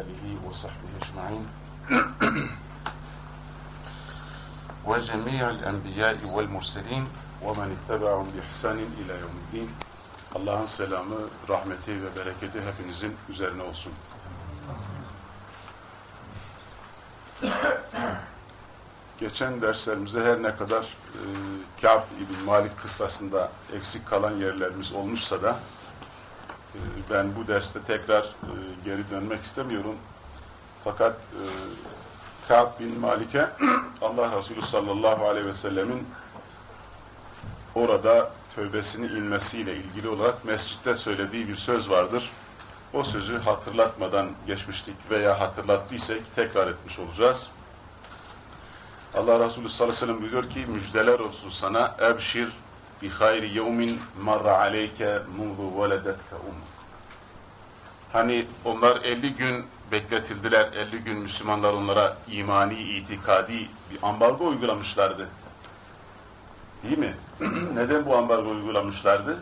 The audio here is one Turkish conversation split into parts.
آله وصحبه أجمعين وجميع الأنبياء والمرسلين ومن اتبعهم بإحسان إلى يوم الدين Allah'ın selamı, rahmeti ve bereketi hepinizin üzerine olsun. Geçen derslerimizde her ne kadar e, Kâb İbn Malik kıssasında eksik kalan yerlerimiz olmuşsa da e, ben bu derste tekrar e, geri dönmek istemiyorum. Fakat e, Kâb bin Malik'e Allah Resulü sallallahu aleyhi ve sellemin orada tövbesini inmesiyle ilgili olarak mescitte söylediği bir söz vardır. O sözü hatırlatmadan geçmiştik veya hatırlattıysak tekrar etmiş olacağız. Allah Resulü sallallahu aleyhi ve sellem buyuruyor ki müjdeler olsun sana ebşir bi hayri yevmin marra aleyke munzu veledetke ummuk. Hani onlar 50 gün bekletildiler. 50 gün Müslümanlar onlara imani, itikadi bir ambargo uygulamışlardı. Değil mi? Neden bu ambargo uygulamışlardı?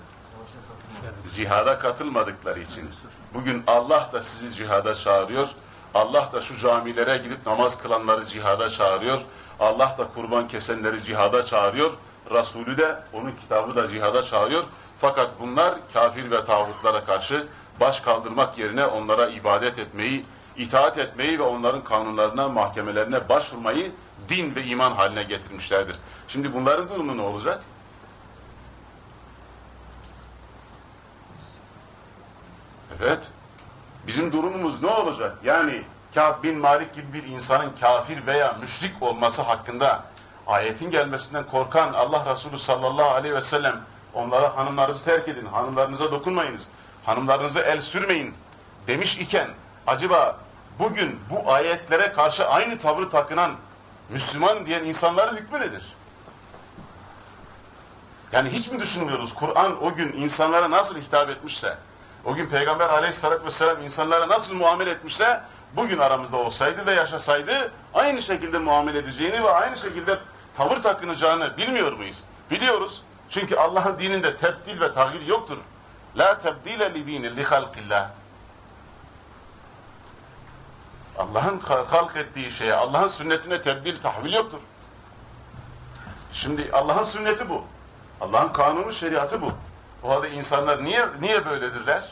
Cihada katılmadıkları için. Bugün Allah da sizi cihada çağırıyor. Allah da şu camilere gidip namaz kılanları cihada çağırıyor. Allah da kurban kesenleri cihada çağırıyor. Resulü de, onun kitabı da cihada çağırıyor. Fakat bunlar kafir ve tağutlara karşı baş kaldırmak yerine onlara ibadet etmeyi, itaat etmeyi ve onların kanunlarına, mahkemelerine başvurmayı din ve iman haline getirmişlerdir. Şimdi bunların durumu ne olacak? Evet. Bizim durumumuz ne olacak? Yani Kâb bin Malik gibi bir insanın kafir veya müşrik olması hakkında ayetin gelmesinden korkan Allah Resulü sallallahu aleyhi ve sellem onlara hanımlarınızı terk edin, hanımlarınıza dokunmayınız, hanımlarınıza el sürmeyin demiş iken acaba bugün bu ayetlere karşı aynı tavrı takınan Müslüman diyen insanların hükmü nedir? Yani hiç mi düşünmüyoruz Kur'an o gün insanlara nasıl hitap etmişse, o gün Peygamber aleyhissalatü vesselam insanlara nasıl muamele etmişse, bugün aramızda olsaydı ve yaşasaydı aynı şekilde muamele edeceğini ve aynı şekilde tavır takınacağını bilmiyor muyuz? Biliyoruz. Çünkü Allah'ın dininde tebdil ve tahir yoktur. La tebdile li dini li halqillah. Allah'ın halk ettiği şeye, Allah'ın sünnetine tebdil, tahvil yoktur. Şimdi Allah'ın sünneti bu. Allah'ın kanunu, şeriatı bu. O halde insanlar niye niye böyledirler?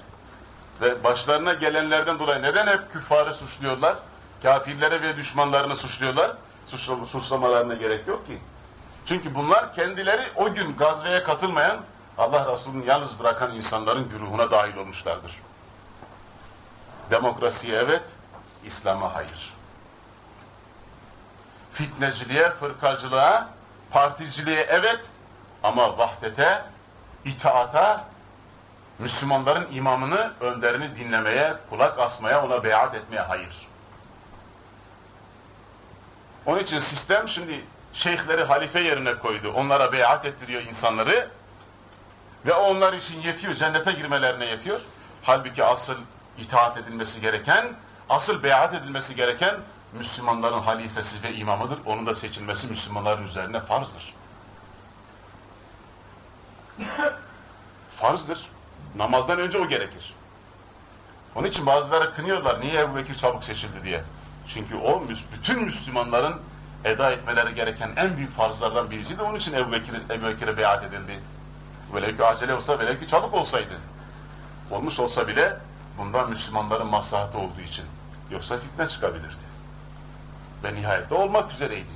Ve başlarına gelenlerden dolayı neden hep küffarı suçluyorlar? Kafirlere ve düşmanlarını suçluyorlar. Suçlama, suçlamalarına gerek yok ki. Çünkü bunlar kendileri o gün gazveye katılmayan, Allah Resulü'nü yalnız bırakan insanların güruhuna dahil olmuşlardır. Demokrasiye evet, İslam'a hayır. Fitneciliğe, fırkacılığa, particiliğe evet ama vahdete, itaata, Müslümanların imamını, önderini dinlemeye, kulak asmaya, ona beyat etmeye hayır. Onun için sistem şimdi şeyhleri halife yerine koydu. Onlara beyat ettiriyor insanları ve onlar için yetiyor, cennete girmelerine yetiyor. Halbuki asıl itaat edilmesi gereken, asıl beyat edilmesi gereken Müslümanların halifesi ve imamıdır. Onun da seçilmesi Müslümanların üzerine farzdır. Farzdır. Namazdan önce o gerekir. Onun için bazıları kınıyorlar. Niye Ebu Bekir çabuk seçildi diye. Çünkü o bütün Müslümanların eda etmeleri gereken en büyük farzlardan birisi de onun için Ebu Bekir'e Bekir beyat edildi. Velev ki acele olsa, velev ki çabuk olsaydı. Olmuş olsa bile bundan Müslümanların maslahatı olduğu için. Yoksa fitne çıkabilirdi. Ve nihayette olmak üzereydi.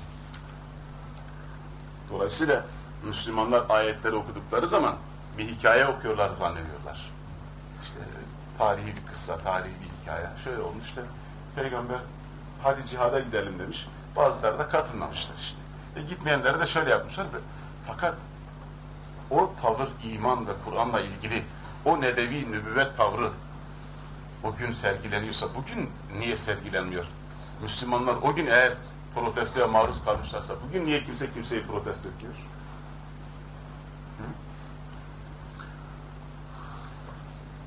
Dolayısıyla Müslümanlar ayetleri okudukları zaman bir hikaye okuyorlar zannediyorlar. İşte tarihi bir kıssa, tarihi bir hikaye. Şöyle olmuş işte, Peygamber hadi cihada gidelim demiş. Bazıları da katılmamışlar işte. E gitmeyenleri de şöyle yapmışlar. Fakat o tavır iman ve Kur'an'la ilgili o nebevi nübüvvet tavrı o gün sergileniyorsa bugün niye sergilenmiyor? Müslümanlar o gün eğer protestoya maruz kalmışlarsa bugün niye kimse kimseyi protesto ediyor?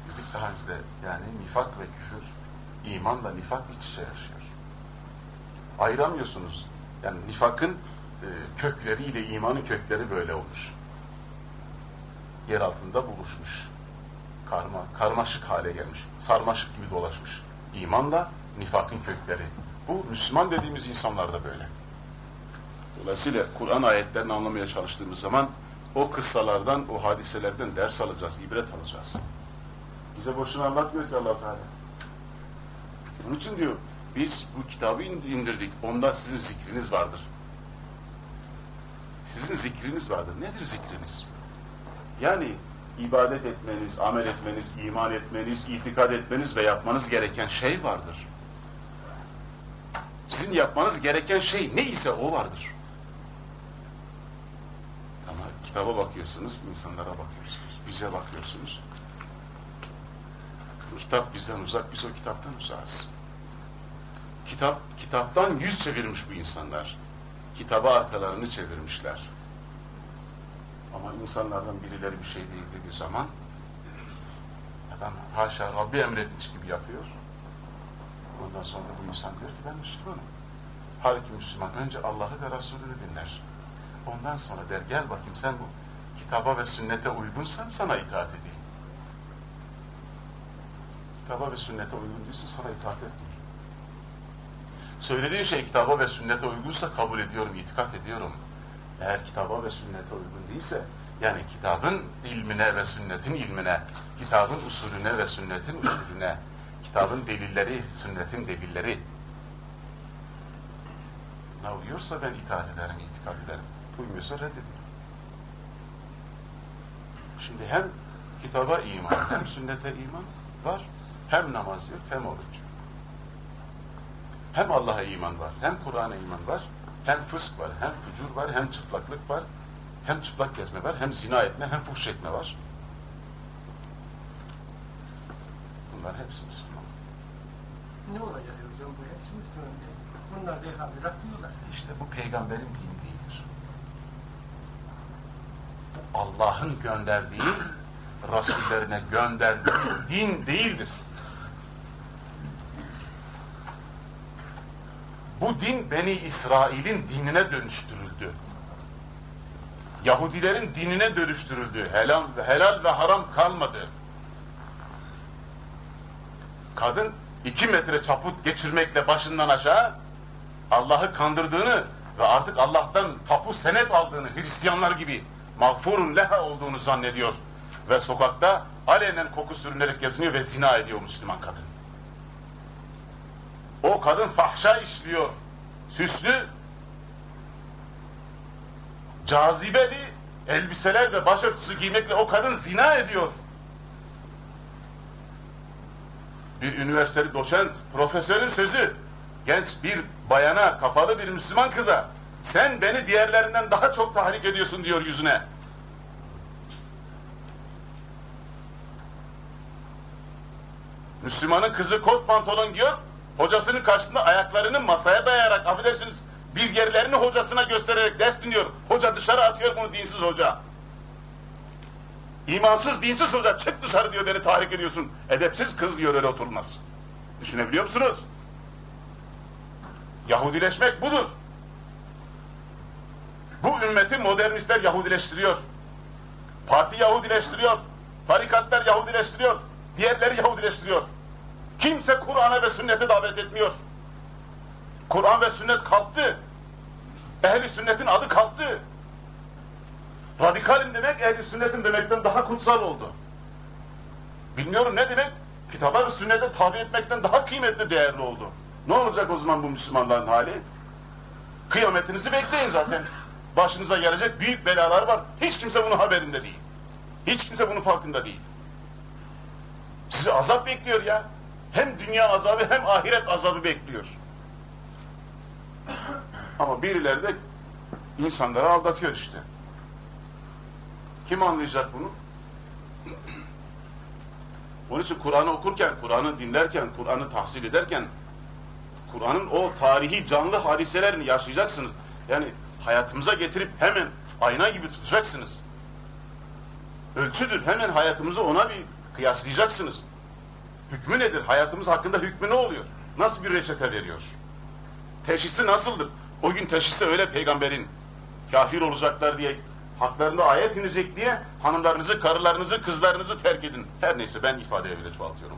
Dedik daha önce de yani nifak ve küfür imanla nifak iç içe yaşıyor. Ayıramıyorsunuz. Yani nifakın e, kökleriyle imanın kökleri böyle olmuş. Yer altında buluşmuş. Karma, karmaşık hale gelmiş. Sarmaşık gibi dolaşmış. İmanla nifakın kökleri. Bu Müslüman dediğimiz insanlar da böyle. Dolayısıyla Kur'an ayetlerini anlamaya çalıştığımız zaman o kıssalardan, o hadiselerden ders alacağız, ibret alacağız. Bize boşuna anlatmıyor ki allah Teala. Onun için diyor, biz bu kitabı indirdik, onda sizin zikriniz vardır. Sizin zikriniz vardır. Nedir zikriniz? Yani ibadet etmeniz, amel etmeniz, iman etmeniz, itikad etmeniz ve yapmanız gereken şey vardır. Sizin yapmanız gereken şey ne ise o vardır. Ama kitaba bakıyorsunuz, insanlara bakıyorsunuz, bize bakıyorsunuz. Kitap bizden uzak, biz o kitaptan uzağız. Kitap, kitaptan yüz çevirmiş bu insanlar. Kitaba arkalarını çevirmişler. Ama insanlardan birileri bir şey değil dediği zaman adam haşa Rabbi emretmiş gibi yapıyor. Ondan sonra bu insan diyor ki ben Müslümanım. Halbuki Müslüman önce Allah'ı ve Resulünü dinler. Ondan sonra der gel bakayım sen bu kitaba ve sünnete uygunsan sana itaat edeyim. Kitaba ve sünnete uygun değilse sana itaat etmiyor. Söylediğin şey kitaba ve sünnete uygunsa kabul ediyorum, itikat ediyorum. Eğer kitaba ve sünnete uygun değilse, yani kitabın ilmine ve sünnetin ilmine, kitabın usulüne ve sünnetin usulüne, kitabın delilleri, sünnetin delilleri ne uyuyorsa ben itaat ederim, itikat ederim. Uymuyorsa reddediyorum. Şimdi hem kitaba iman, hem sünnete iman var, hem namaz yok, hem oruç. Hem Allah'a iman var, hem Kur'an'a iman var, hem fısk var, hem fücur var, hem çıplaklık var, hem çıplak gezme var, hem zina etme, hem fuhş etme var. Bunlar hepsi Müslüman. Ne olacak hocam bu hepsi Müslüman değil. Bunlar peygamberler diyorlar. İşte bu peygamberin dini değildir. Bu Allah'ın gönderdiği, Rasullerine gönderdiği din değildir. Bu din Beni İsrail'in dinine dönüştürüldü. Yahudilerin dinine dönüştürüldü. Helal, helal ve haram kalmadı. Kadın iki metre çaput geçirmekle başından aşağı Allah'ı kandırdığını ve artık Allah'tan tapu senet aldığını Hristiyanlar gibi mağfurun leha olduğunu zannediyor. Ve sokakta alenen koku sürünerek geziniyor ve zina ediyor Müslüman kadın. O kadın fahşa işliyor. Süslü, cazibeli elbiseler ve başörtüsü giymekle o kadın zina ediyor. Bir üniversiteli doçent, profesörün sözü, genç bir bayana, kafalı bir Müslüman kıza, sen beni diğerlerinden daha çok tahrik ediyorsun diyor yüzüne. Müslümanın kızı kot pantolon giyiyor, hocasının karşısında ayaklarını masaya dayayarak, affedersiniz, bir yerlerini hocasına göstererek ders dinliyor. Hoca dışarı atıyor bunu dinsiz hoca. İmansız, dinsiz hoca çık dışarı diyor beni tahrik ediyorsun. Edepsiz kız diyor öyle oturmaz. Düşünebiliyor musunuz? Yahudileşmek budur. Bu ümmeti modernistler Yahudileştiriyor. Parti Yahudileştiriyor. Tarikatlar Yahudileştiriyor. Diğerleri Yahudileştiriyor. Kimse Kur'an'a ve sünnete davet etmiyor. Kur'an ve sünnet kalktı. Ehli sünnetin adı kalktı. Radikalim demek ehli sünnetin demekten daha kutsal oldu. Bilmiyorum ne demek? Kitaba ve sünnete tabi etmekten daha kıymetli değerli oldu. Ne olacak o zaman bu Müslümanların hali? Kıyametinizi bekleyin zaten. Başınıza gelecek büyük belalar var. Hiç kimse bunun haberinde değil. Hiç kimse bunun farkında değil. Sizi azap bekliyor ya. Hem dünya azabı hem ahiret azabı bekliyor. Ama birileri de insanları aldatıyor işte. Kim anlayacak bunu? Onun için Kur'an'ı okurken, Kur'an'ı dinlerken, Kur'an'ı tahsil ederken Kur'an'ın o tarihi canlı hadiselerini yaşayacaksınız. Yani hayatımıza getirip hemen ayna gibi tutacaksınız. Ölçüdür. Hemen hayatımızı ona bir kıyaslayacaksınız. Hükmü nedir? Hayatımız hakkında hükmü ne oluyor? Nasıl bir reçete veriyor? Teşhisi nasıldır? O gün teşhisi öyle peygamberin kafir olacaklar diye haklarında ayet inecek diye hanımlarınızı, karılarınızı, kızlarınızı terk edin. Her neyse ben ifadeye bile çoğaltıyorum.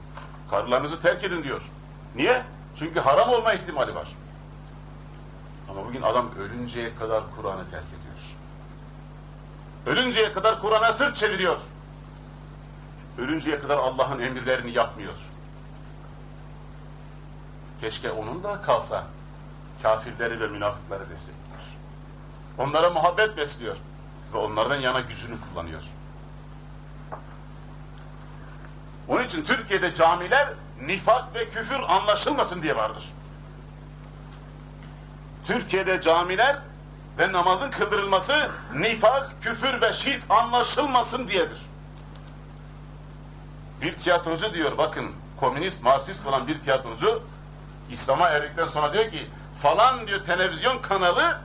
Karılarınızı terk edin diyor. Niye? Çünkü haram olma ihtimali var. Ama bugün adam ölünceye kadar Kur'an'ı terk ediyor. Ölünceye kadar Kur'an'a sırt çeviriyor. Ölünceye kadar Allah'ın emirlerini yapmıyor. Keşke onun da kalsa kafirleri ve münafıkları destekler. Onlara muhabbet besliyor ve onlardan yana gücünü kullanıyor. Onun için Türkiye'de camiler nifak ve küfür anlaşılmasın diye vardır. Türkiye'de camiler ve namazın kıldırılması nifak, küfür ve şirk anlaşılmasın diyedir. Bir tiyatrocu diyor bakın komünist, marksist olan bir tiyatrocu İslam'a erdikten sonra diyor ki falan diyor televizyon kanalı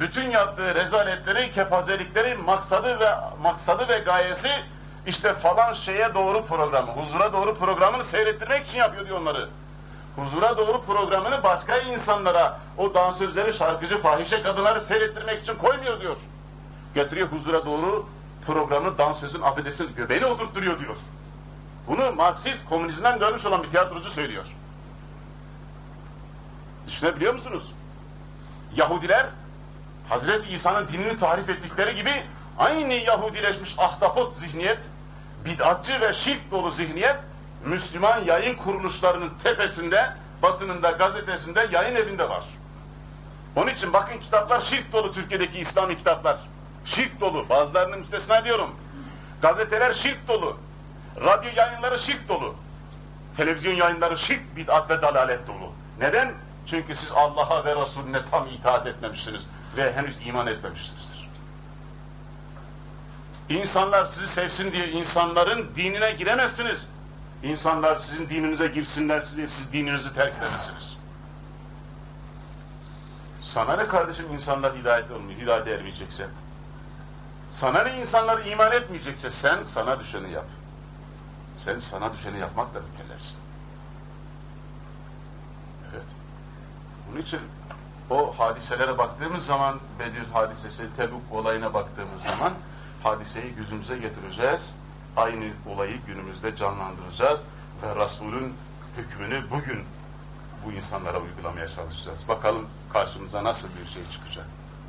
bütün yaptığı rezaletleri, kepazelikleri, maksadı ve maksadı ve gayesi işte falan şeye doğru programı, huzura doğru programını seyrettirmek için yapıyor diyor onları. Huzura doğru programını başka insanlara, o dansözleri, şarkıcı, fahişe kadınları seyrettirmek için koymuyor diyor. Getiriyor huzura doğru programı dansözün affedesin göbeğini oturtturuyor diyor. Bunu Marksist, komünizmden görmüş olan bir tiyatrocu söylüyor. Düşünebiliyor musunuz? Yahudiler Hazreti İsa'nın dinini tarif ettikleri gibi aynı Yahudileşmiş ahtapot zihniyet, bid'atçı ve şirk dolu zihniyet Müslüman yayın kuruluşlarının tepesinde, basınında, gazetesinde, yayın evinde var. Onun için bakın kitaplar şirk dolu Türkiye'deki İslami kitaplar. Şirk dolu. Bazılarının müstesna diyorum. Gazeteler şirk dolu. Radyo yayınları şirk dolu. Televizyon yayınları şirk, bid'at ve dalalet dolu. Neden? Çünkü siz Allah'a ve Resulüne tam itaat etmemişsiniz ve henüz iman etmemişsinizdir. İnsanlar sizi sevsin diye insanların dinine giremezsiniz. İnsanlar sizin dininize girsinler diye siz dininizi terk edemezsiniz. Sana ne kardeşim insanlar hidayet olmuyor, hidayet ermeyecekse? Sana ne insanlar iman etmeyecekse sen sana düşeni yap. Sen sana düşeni yapmakla mükellefsin. Evet. Bunun için o hadiselere baktığımız zaman, Bedir hadisesi, Tebuk olayına baktığımız zaman hadiseyi gözümüze getireceğiz. Aynı olayı günümüzde canlandıracağız ve Resul'ün hükmünü bugün bu insanlara uygulamaya çalışacağız. Bakalım karşımıza nasıl bir şey çıkacak.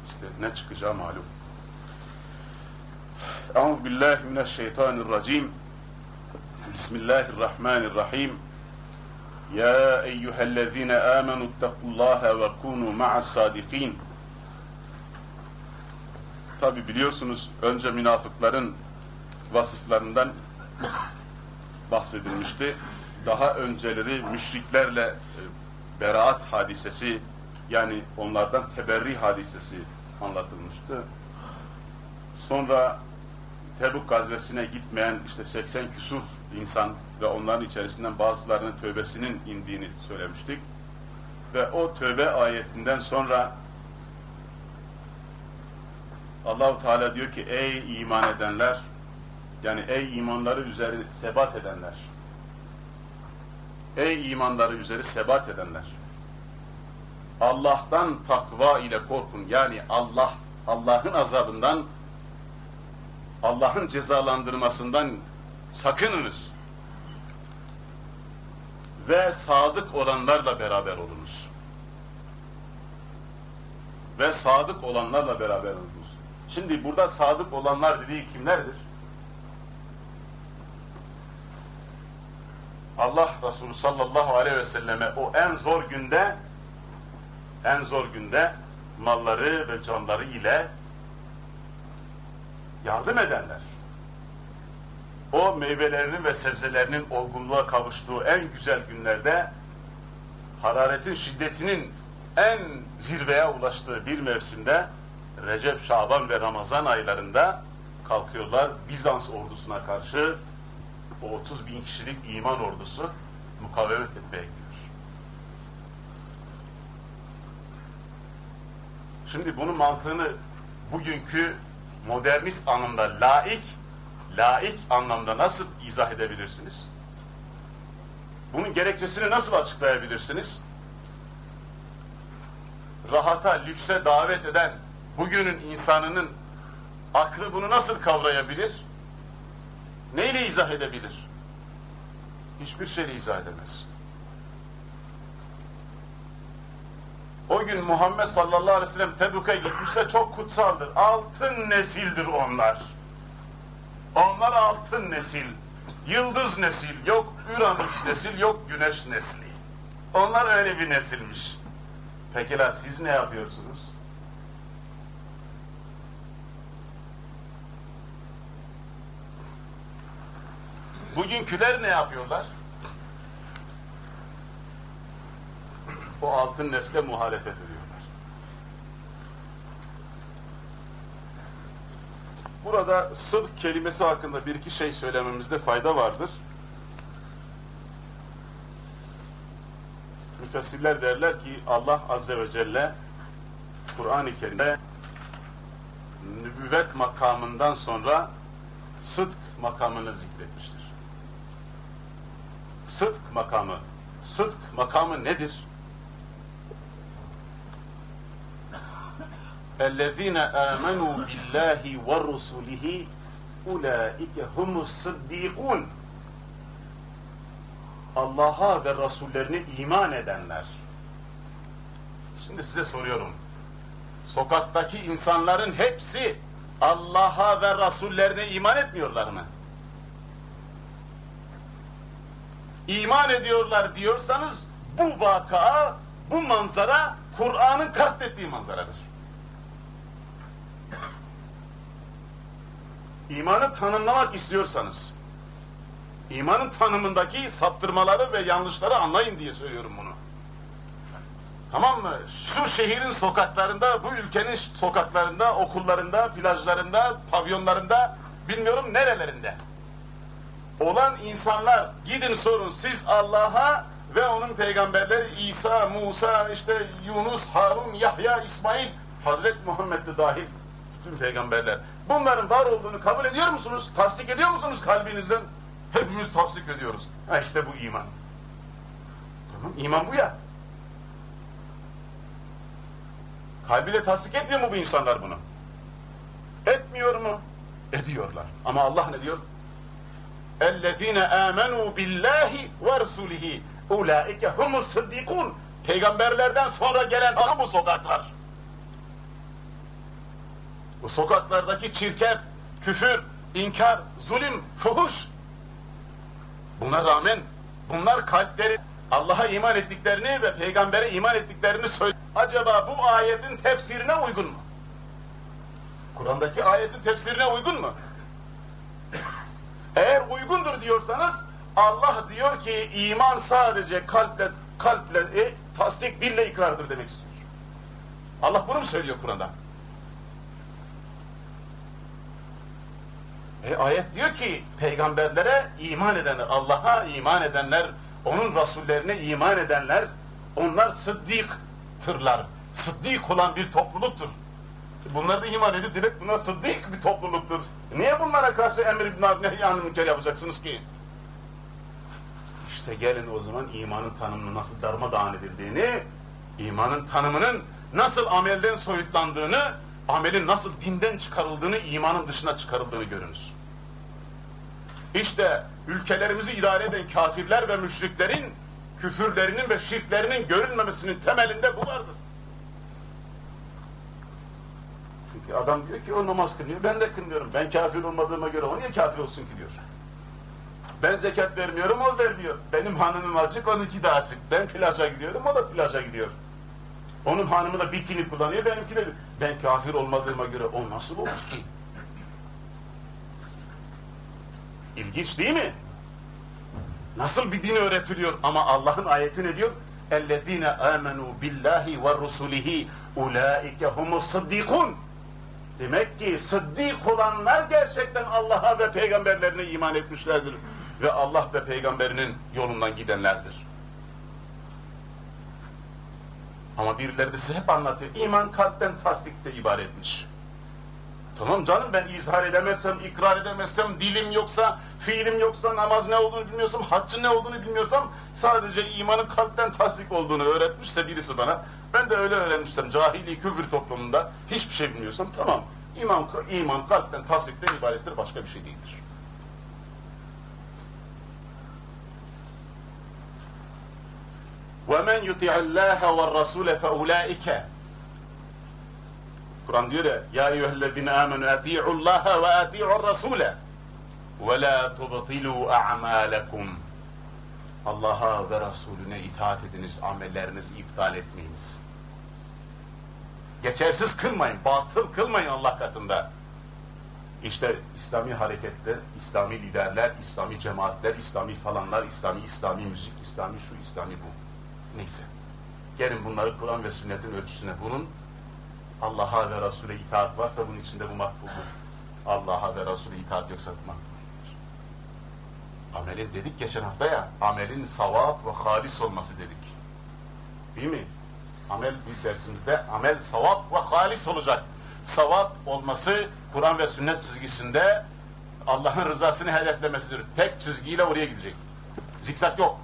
İşte ne çıkacağı malum. Euzu billahi mineşşeytanirracim. Bismillahirrahmanirrahim. Ya eyyühellezine amenu ittakullaha ve kunu ma'as sadikin. Tabi biliyorsunuz önce münafıkların vasıflarından bahsedilmişti. Daha önceleri müşriklerle e, beraat hadisesi yani onlardan teberri hadisesi anlatılmıştı. Sonra Tebuk gazvesine gitmeyen işte 80 küsur insan ve onların içerisinden bazılarının tövbesinin indiğini söylemiştik. Ve o tövbe ayetinden sonra Allahu Teala diyor ki ey iman edenler yani ey imanları üzeri sebat edenler ey imanları üzeri sebat edenler Allah'tan takva ile korkun yani Allah Allah'ın azabından Allah'ın cezalandırmasından sakınınız. Ve sadık olanlarla beraber olunuz. Ve sadık olanlarla beraber olunuz. Şimdi burada sadık olanlar dediği kimlerdir? Allah Resulü sallallahu aleyhi ve selleme o en zor günde en zor günde malları ve canları ile yardım edenler. O meyvelerinin ve sebzelerinin olgunluğa kavuştuğu en güzel günlerde hararetin şiddetinin en zirveye ulaştığı bir mevsimde Recep, Şaban ve Ramazan aylarında kalkıyorlar Bizans ordusuna karşı o 30 bin kişilik iman ordusu mukavemet etmeye gidiyor. Şimdi bunun mantığını bugünkü modernist anlamda laik, laik anlamda nasıl izah edebilirsiniz? Bunun gerekçesini nasıl açıklayabilirsiniz? Rahata, lükse davet eden bugünün insanının aklı bunu nasıl kavrayabilir? Neyle izah edebilir? Hiçbir şeyle izah edemez. O gün Muhammed sallallahu aleyhi ve sellem Tebük'e gitmişse çok kutsaldır. Altın nesildir onlar. Onlar altın nesil. Yıldız nesil. Yok Uranüs nesil, yok Güneş nesli. Onlar öyle bir nesilmiş. Peki la siz ne yapıyorsunuz? Bugünküler ne yapıyorlar? O altın nesle muhalefet ediyorlar. Burada sıdk kelimesi hakkında bir iki şey söylememizde fayda vardır. Müfessirler derler ki Allah Azze ve Celle Kur'an-ı Kerim'de nübüvvet makamından sonra sıdk makamını zikretmiştir. Sıdk makamı. Sıdk makamı nedir? اَلَّذ۪ينَ آمَنُوا بِاللّٰهِ وَرُسُلِهِ اُولَٰئِكَ هُمُ الصِّدِّيقُونَ Allah'a ve Resullerine iman edenler. Şimdi size soruyorum. Sokaktaki insanların hepsi Allah'a ve Resullerine iman etmiyorlar mı? İman ediyorlar diyorsanız bu vaka, bu manzara Kur'an'ın kastettiği manzaradır. İmanı tanımlamak istiyorsanız, imanın tanımındaki saptırmaları ve yanlışları anlayın diye söylüyorum bunu. Tamam mı? Şu şehrin sokaklarında, bu ülkenin sokaklarında, okullarında, plajlarında, pavyonlarında, bilmiyorum nerelerinde olan insanlar gidin sorun siz Allah'a ve onun peygamberleri İsa, Musa, işte Yunus, Harun, Yahya, İsmail, Hazreti Muhammed'de dahil bütün peygamberler. Bunların var olduğunu kabul ediyor musunuz? Tasdik ediyor musunuz kalbinizden? Hepimiz tasdik ediyoruz. Ha işte bu iman. Tamam, iman bu ya. Kalbiyle tasdik etmiyor mu bu insanlar bunu? Etmiyor mu? Ediyorlar. Ama Allah ne diyor? اَلَّذ۪ينَ آمَنُوا بِاللّٰهِ وَرْسُولِهِ اُولَٰئِكَ هُمُ الصِّدِّقُونَ Peygamberlerden sonra gelen tam bu sokaklar. Bu sokaklardaki çirkef, küfür, inkar, zulüm, fuhuş. Buna rağmen bunlar kalpleri Allah'a iman ettiklerini ve peygambere iman ettiklerini söyle. Acaba bu ayetin tefsirine uygun mu? Kur'an'daki ayetin tefsirine uygun mu? Eğer uygundur diyorsanız Allah diyor ki iman sadece kalple kalple e, tasdik dille ikrardır demek istiyor. Allah bunu mu söylüyor Kur'an'da? E, ayet diyor ki peygamberlere iman edenler, Allah'a iman edenler, onun rasullerine iman edenler, onlar sıddıktırlar. Sıddık olan bir topluluktur. Bunlar da iman edip direkt bunlar sıddık bir topluluktur. Niye bunlara karşı emir ibn nehyanı münker yapacaksınız ki? İşte gelin o zaman imanın tanımını nasıl darmadağın edildiğini, imanın tanımının nasıl amelden soyutlandığını, amelin nasıl dinden çıkarıldığını, imanın dışına çıkarıldığını görünüz. İşte ülkelerimizi idare eden kafirler ve müşriklerin küfürlerinin ve şirklerinin görünmemesinin temelinde bu vardır. Çünkü adam diyor ki o namaz kılıyor, ben de kılıyorum. Ben kafir olmadığıma göre o niye kafir olsun ki diyor. Ben zekat vermiyorum, o vermiyor. Benim hanımım açık, onunki de açık. Ben plaja gidiyorum, o da plaja gidiyor. Onun hanımı da bikini kullanıyor, benimki de... Ben kafir olmadığıma göre o nasıl olur ki? İlginç değil mi? Nasıl bir din öğretiliyor ama Allah'ın ayeti ne diyor? اَلَّذ۪ينَ آمَنُوا بِاللّٰهِ وَالرُّسُولِهِ اُولَٰئِكَ هُمُ الصِّدِّقُونَ Demek ki sıddık olanlar gerçekten Allah'a ve peygamberlerine iman etmişlerdir. Ve Allah ve peygamberinin yolundan gidenlerdir. Ama birileri de size hep anlatıyor. İman kalpten tasdikte ibaretmiş. Tamam canım ben izhar edemezsem, ikrar edemezsem, dilim yoksa, fiilim yoksa, namaz ne olduğunu bilmiyorsam, haccın ne olduğunu bilmiyorsam, sadece imanın kalpten tasdik olduğunu öğretmişse birisi bana, ben de öyle öğrenmişsem, cahili küfür toplumunda hiçbir şey bilmiyorsam, tamam, iman, iman kalpten tasdikten ibarettir, başka bir şey değildir. وَمَنْ يُطِعِ اللّٰهَ وَالرَّسُولَ فَاُولَٰئِكَ Kur'an diyor ya, Ya eyyühellezine amenu ati'u Allah ve ati'u Rasule ve la tubtilu a'malekum. Allah'a ve Resulüne itaat ediniz, amellerinizi iptal etmeyiniz. Geçersiz kılmayın, batıl kılmayın Allah katında. İşte İslami hareketler, İslami liderler, İslami cemaatler, İslami falanlar, İslami İslami müzik, İslami şu, İslami bu. Neyse. Gelin bunları Kur'an ve sünnetin ölçüsüne bunun Allah'a ve Resul'e itaat varsa bunun içinde bu makbuldur. Allah'a ve Resul'e itaat yoksa bu makbul değildir. Amelin dedik geçen hafta ya, amelin savap ve halis olması dedik. Değil mi? Amel bir dersimizde amel savap ve halis olacak. Savap olması Kur'an ve sünnet çizgisinde Allah'ın rızasını hedeflemesidir. Tek çizgiyle oraya gidecek. Zikzak yok.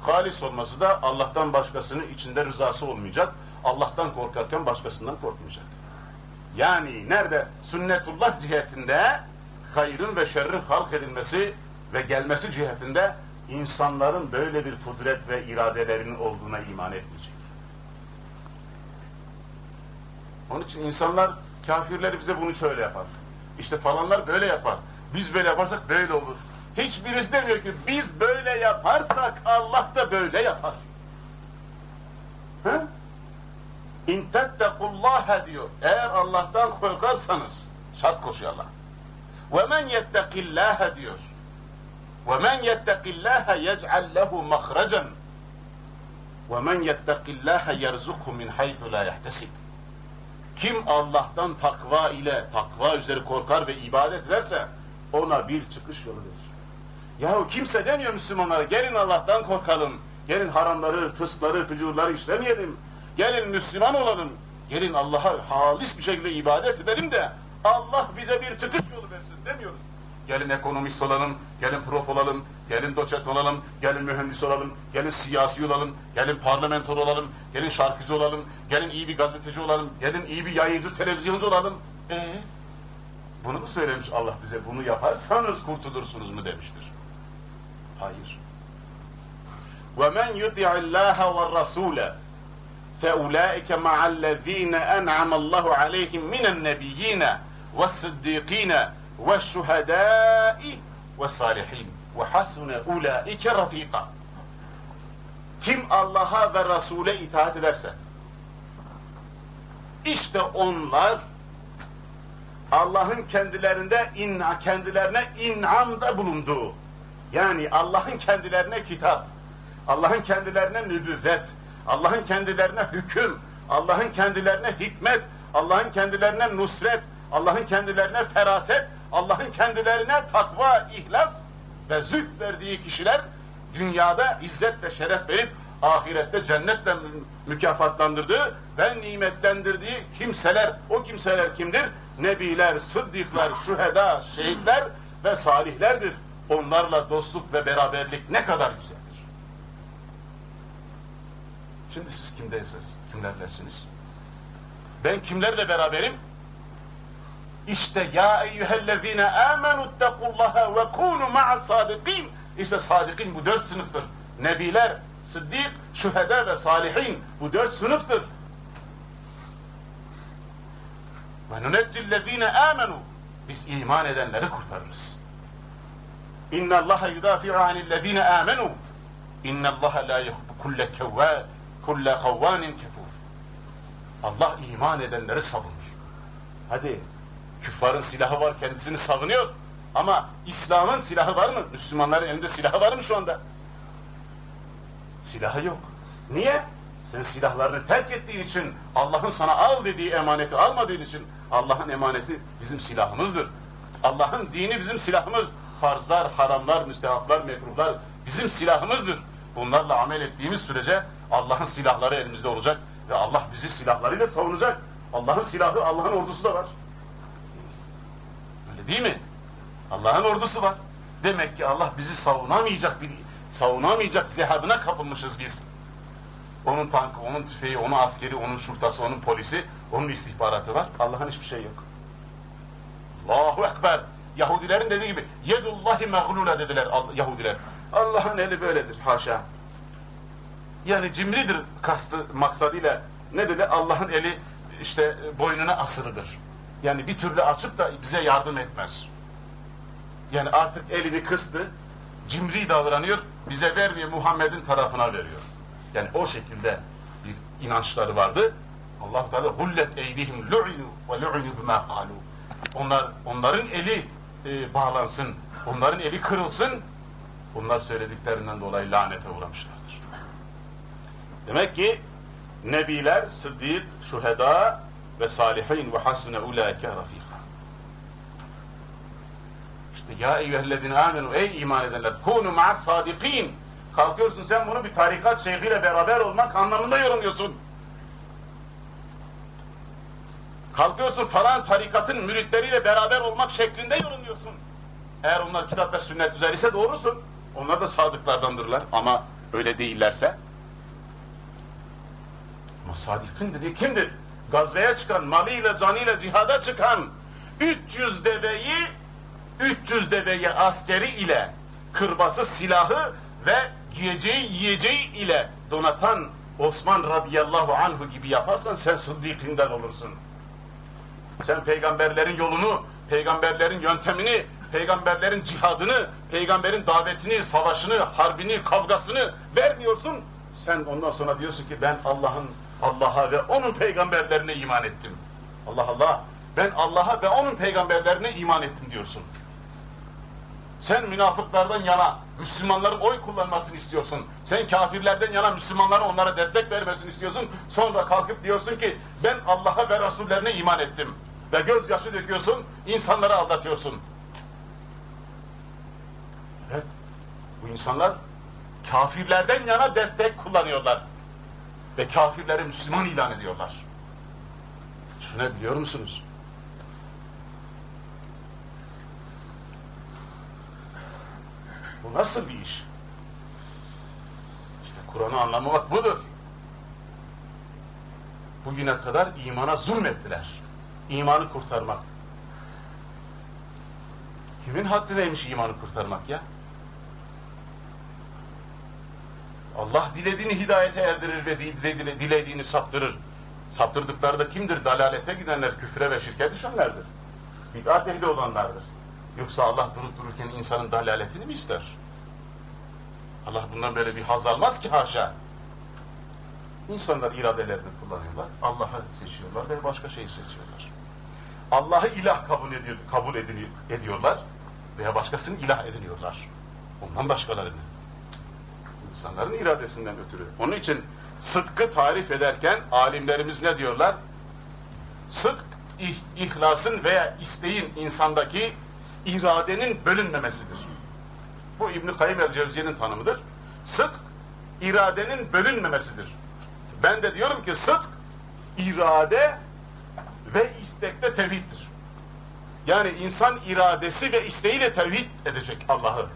Halis olması da Allah'tan başkasının içinde rızası olmayacak. Allah'tan korkarken başkasından korkmayacak. Yani nerede sünnetullah cihetinde hayrın ve şerrin halk edilmesi ve gelmesi cihetinde insanların böyle bir kudret ve iradelerinin olduğuna iman etmeyecek. Onun için insanlar, kafirleri bize bunu şöyle yapar. İşte falanlar böyle yapar. Biz böyle yaparsak böyle olur. Hiçbirisi demiyor ki biz böyle yaparsak Allah da böyle yapar. He? İn tettekullâhe diyor. Eğer Allah'tan korkarsanız, şart koşuyor Allah. Ve men yettekillâhe diyor. Ve men yettekillâhe yec'al lehu mahrecen. Ve men yettekillâhe yerzukhu min haythu la yahtesib. Kim Allah'tan takva ile, takva üzere korkar ve ibadet ederse ona bir çıkış yolu verir. Yahu kimse demiyor Müslümanlara gelin Allah'tan korkalım. Gelin haramları, fıskları, fücurları işlemeyelim. Gelin Müslüman olalım. Gelin Allah'a halis bir şekilde ibadet edelim de Allah bize bir çıkış yolu versin demiyoruz. Gelin ekonomist olalım, gelin prof olalım, gelin doçent olalım, gelin mühendis olalım, gelin siyasi olalım, gelin parlamenter olalım, gelin şarkıcı olalım, gelin iyi bir gazeteci olalım, gelin iyi bir yayıncı, televizyoncu olalım. Ee, bunu mu söylemiş Allah bize? Bunu yaparsanız kurtulursunuz mu demiştir. Hayır. وَمَنْ يُطِعِ اللّٰهَ وَالرَّسُولَ فَاُولَٰئِكَ مَعَ الَّذ۪ينَ اَنْعَمَ اللّٰهُ عَلَيْهِمْ مِنَ النَّبِيِّينَ وَالصِّدِّيقِينَ وَالشُّهَدَاءِ وَالصَّالِحِينَ وَحَسُنَ اُولَٰئِكَ رَف۪يقًا Kim Allah'a ve Resul'e itaat ederse, işte onlar Allah'ın kendilerinde inna, kendilerine inamda bulunduğu, yani Allah'ın kendilerine kitap, Allah'ın kendilerine nübüvvet, Allah'ın kendilerine hüküm, Allah'ın kendilerine hikmet, Allah'ın kendilerine nusret, Allah'ın kendilerine feraset, Allah'ın kendilerine takva, ihlas ve züht verdiği kişiler dünyada izzet ve şeref verip ahirette cennetle mükafatlandırdığı ve nimetlendirdiği kimseler, o kimseler kimdir? Nebiler, sıddıklar, şüheda, şehitler ve salihlerdir. Onlarla dostluk ve beraberlik ne kadar güzeldir. Şimdi siz kimdeysiniz, kimlerlesiniz? Ben kimlerle beraberim? İşte ya eyyühellezine amenuttekullaha ve kunu ma'as sadikin. İşte sadikin bu dört sınıftır. Nebiler, sıddık, şühede ve salihin bu dört sınıftır. Ve nuneccillezine amenu. Biz iman edenleri kurtarırız. İnna Allaha yudafi'u anillezine amenu. İnna Allaha la yuhibbu kulle kevvâ, kulle kavvânin kefur. Allah iman edenleri savunur. Hadi küffarın silahı var kendisini savunuyor. Ama İslam'ın silahı var mı? Müslümanların elinde silahı var mı şu anda? Silahı yok. Niye? Sen silahlarını terk ettiğin için, Allah'ın sana al dediği emaneti almadığın için, Allah'ın emaneti bizim silahımızdır. Allah'ın dini bizim silahımız. Farzlar, haramlar, müstehaplar, mekruhlar bizim silahımızdır. Bunlarla amel ettiğimiz sürece Allah'ın silahları elimizde olacak ve Allah bizi silahlarıyla savunacak. Allah'ın silahı, Allah'ın ordusu da var. Öyle değil mi? Allah'ın ordusu var. Demek ki Allah bizi savunamayacak bir savunamayacak zehabına kapılmışız biz. Onun tankı, onun tüfeği, onun askeri, onun şurtası, onun polisi, onun istihbaratı var. Allah'ın hiçbir şey yok. Allahu Ekber. Yahudilerin dediği gibi yedullahi meglule dediler Yahudiler. Allah'ın eli böyledir haşa. Yani cimridir kastı maksadıyla ne dedi? Allah'ın eli işte boynuna asılıdır. Yani bir türlü açıp da bize yardım etmez. Yani artık elini kıstı, cimri davranıyor, bize vermiyor, Muhammed'in tarafına veriyor. Yani o şekilde bir inançları vardı. Allah Teala hullet eydihim lu'inu ve lu'inu bima. Onlar onların eli e, bağlansın, onların eli kırılsın. Bunlar söylediklerinden dolayı lanete uğramışlardır. Demek ki nebiler, sıddık, şuheda ve salihin ve hasne ulaike rafika. İşte ya eyyühellezine amenu ey iman edenler kunu ma'as sadikin. Kalkıyorsun sen bunu bir tarikat şeyhiyle beraber olmak anlamında yorumluyorsun. Kalkıyorsun falan tarikatın müritleriyle beraber olmak şeklinde yorumluyorsun. Eğer onlar kitap ve sünnet üzere ise doğrusun. Onlar da sadıklardandırlar ama öyle değillerse. Ama sadıkın dediği kimdir? Gazveye çıkan, malıyla, canıyla cihada çıkan 300 deveyi 300 deveyi askeri ile kırbası silahı ve giyeceği yiyeceği ile donatan Osman radıyallahu anhu gibi yaparsan sen sıddıkından olursun. Sen peygamberlerin yolunu, peygamberlerin yöntemini, peygamberlerin cihadını, peygamberin davetini, savaşını, harbini, kavgasını vermiyorsun. Sen ondan sonra diyorsun ki ben Allah'ın Allah'a ve onun peygamberlerine iman ettim. Allah Allah. Ben Allah'a ve onun peygamberlerine iman ettim diyorsun. Sen münafıklardan yana Müslümanların oy kullanmasını istiyorsun. Sen kafirlerden yana Müslümanların onlara destek vermesini istiyorsun. Sonra kalkıp diyorsun ki ben Allah'a ve Resullerine iman ettim. Ve gözyaşı döküyorsun, insanları aldatıyorsun. Evet, bu insanlar kafirlerden yana destek kullanıyorlar. Ve kafirleri Müslüman ilan ediyorlar. Şunu biliyor musunuz? Bu nasıl bir iş? İşte Kur'an'ı anlamamak budur. Bugüne kadar imana zulmettiler. İmanı kurtarmak. Kimin haddineymiş imanı kurtarmak ya? Allah dilediğini hidayete erdirir ve dilediğini saptırır. Saptırdıkları da kimdir? Dalalete gidenler, küfre ve şirke düşenlerdir. Bid'at ehli olanlardır. Yoksa Allah durup dururken insanın dalaletini mi ister? Allah bundan böyle bir haz almaz ki haşa. İnsanlar iradelerini kullanıyorlar, Allah'ı seçiyorlar ve başka şeyi seçiyorlar. Allah'ı ilah kabul, ediyor, kabul ediliyor, ediyorlar veya başkasını ilah ediniyorlar. Ondan başkalarını. İnsanların iradesinden ötürü. Onun için sıdkı tarif ederken alimlerimiz ne diyorlar? Sıdk, ih, ihlasın veya isteğin insandaki iradenin bölünmemesidir. Bu İbn-i Kayyum el-Cevziye'nin tanımıdır. Sıdk, iradenin bölünmemesidir. Ben de diyorum ki sıdk, irade ve istekte tevhiddir. Yani insan iradesi ve isteğiyle tevhid edecek Allah'ı.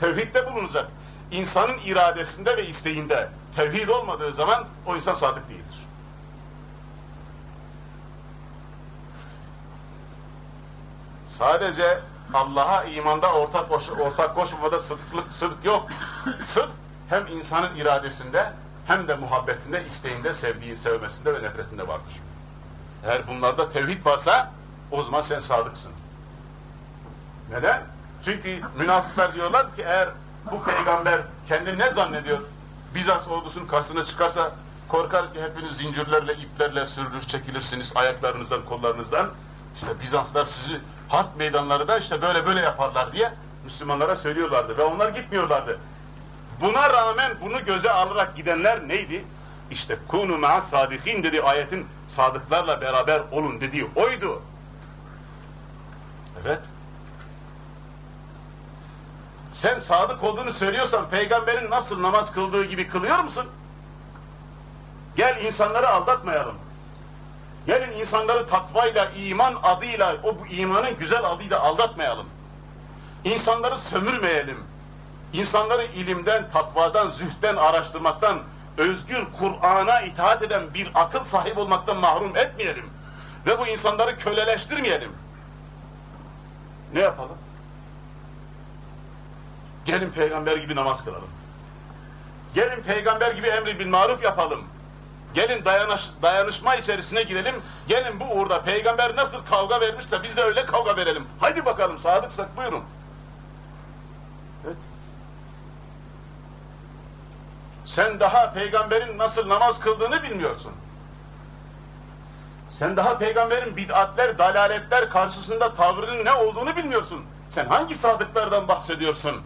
Tevhidde bulunacak. İnsanın iradesinde ve isteğinde tevhid olmadığı zaman o insan sadık değildir. Sadece Allah'a imanda ortak koş, ortak koşmamada sıdklık, sıdk yok. Sıdk hem insanın iradesinde hem de muhabbetinde, isteğinde, sevdiği, sevmesinde ve nefretinde vardır. Eğer bunlarda tevhid varsa o zaman sen sadıksın. Neden? Çünkü münafıklar diyorlar ki eğer bu peygamber kendi ne zannediyor? Bizans ordusunun karşısına çıkarsa korkarız ki hepiniz zincirlerle, iplerle sürülür, çekilirsiniz ayaklarınızdan, kollarınızdan. İşte Bizanslar sizi harp meydanlarında işte böyle böyle yaparlar diye Müslümanlara söylüyorlardı ve onlar gitmiyorlardı. Buna rağmen bunu göze alarak gidenler neydi? İşte kunu ma'as sadikin dedi ayetin sadıklarla beraber olun dediği oydu. Evet. Sen sadık olduğunu söylüyorsan peygamberin nasıl namaz kıldığı gibi kılıyor musun? Gel insanları aldatmayalım. Gelin insanları takvayla, iman adıyla, o imanın güzel adıyla aldatmayalım. İnsanları sömürmeyelim. İnsanları ilimden, takvadan, zühten, araştırmaktan, özgür Kur'an'a itaat eden bir akıl sahibi olmaktan mahrum etmeyelim. Ve bu insanları köleleştirmeyelim. Ne yapalım? Gelin peygamber gibi namaz kılalım. Gelin peygamber gibi emri bil maruf yapalım. Gelin dayanış, dayanışma içerisine girelim. Gelin bu uğurda peygamber nasıl kavga vermişse biz de öyle kavga verelim. Haydi bakalım sadıksak buyurun. Evet. Sen daha peygamberin nasıl namaz kıldığını bilmiyorsun. Sen daha peygamberin bid'atler, dalaletler karşısında tavrının ne olduğunu bilmiyorsun. Sen hangi sadıklardan bahsediyorsun?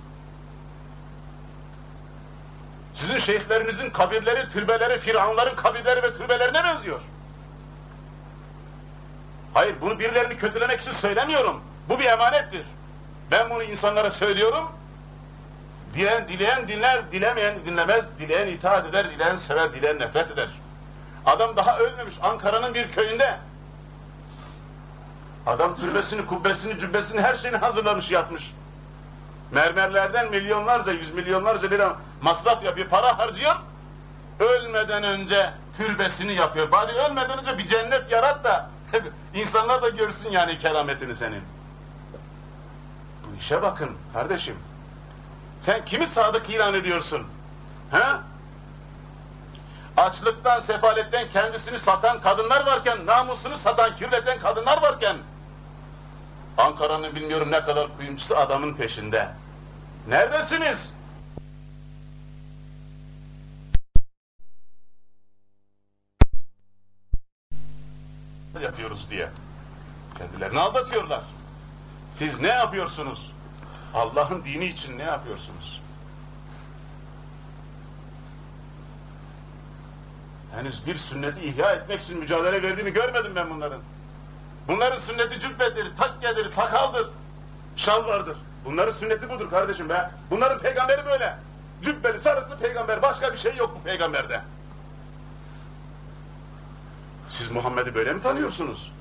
Sizin şeyhlerinizin kabirleri, türbeleri, firavunların kabirleri ve türbelerine benziyor. Hayır, bunu birilerini kötülemek için söylemiyorum. Bu bir emanettir. Ben bunu insanlara söylüyorum. Dileyen, dileyen dinler, dilemeyen dinlemez, dileyen itaat eder, dileyen sever, dileyen nefret eder. Adam daha ölmemiş Ankara'nın bir köyünde. Adam türbesini, kubbesini, cübbesini, her şeyini hazırlamış yatmış. Mermerlerden milyonlarca, yüz milyonlarca lira masraf yapıyor, para harcıyor. Ölmeden önce türbesini yapıyor. Bari ölmeden önce bir cennet yarat da insanlar da görsün yani kerametini senin. Bu işe bakın kardeşim. Sen kimi sadık ilan ediyorsun? He? Açlıktan, sefaletten kendisini satan kadınlar varken, namusunu satan, kirleten kadınlar varken, Ankara'nın bilmiyorum ne kadar kuyumcusu adamın peşinde. Neredesiniz? Yapıyoruz diye. Kendilerini aldatıyorlar. Siz ne yapıyorsunuz? Allah'ın dini için ne yapıyorsunuz? Henüz bir sünneti ihya etmek için mücadele verdiğini görmedim ben bunların. Bunların sünneti cübbedir, takkedir, sakaldır, şal vardır. Bunların sünneti budur kardeşim be. Bunların peygamberi böyle. Cübbeli, sarıklı peygamber. Başka bir şey yok bu peygamberde. Siz Muhammed'i böyle mi tanıyorsunuz?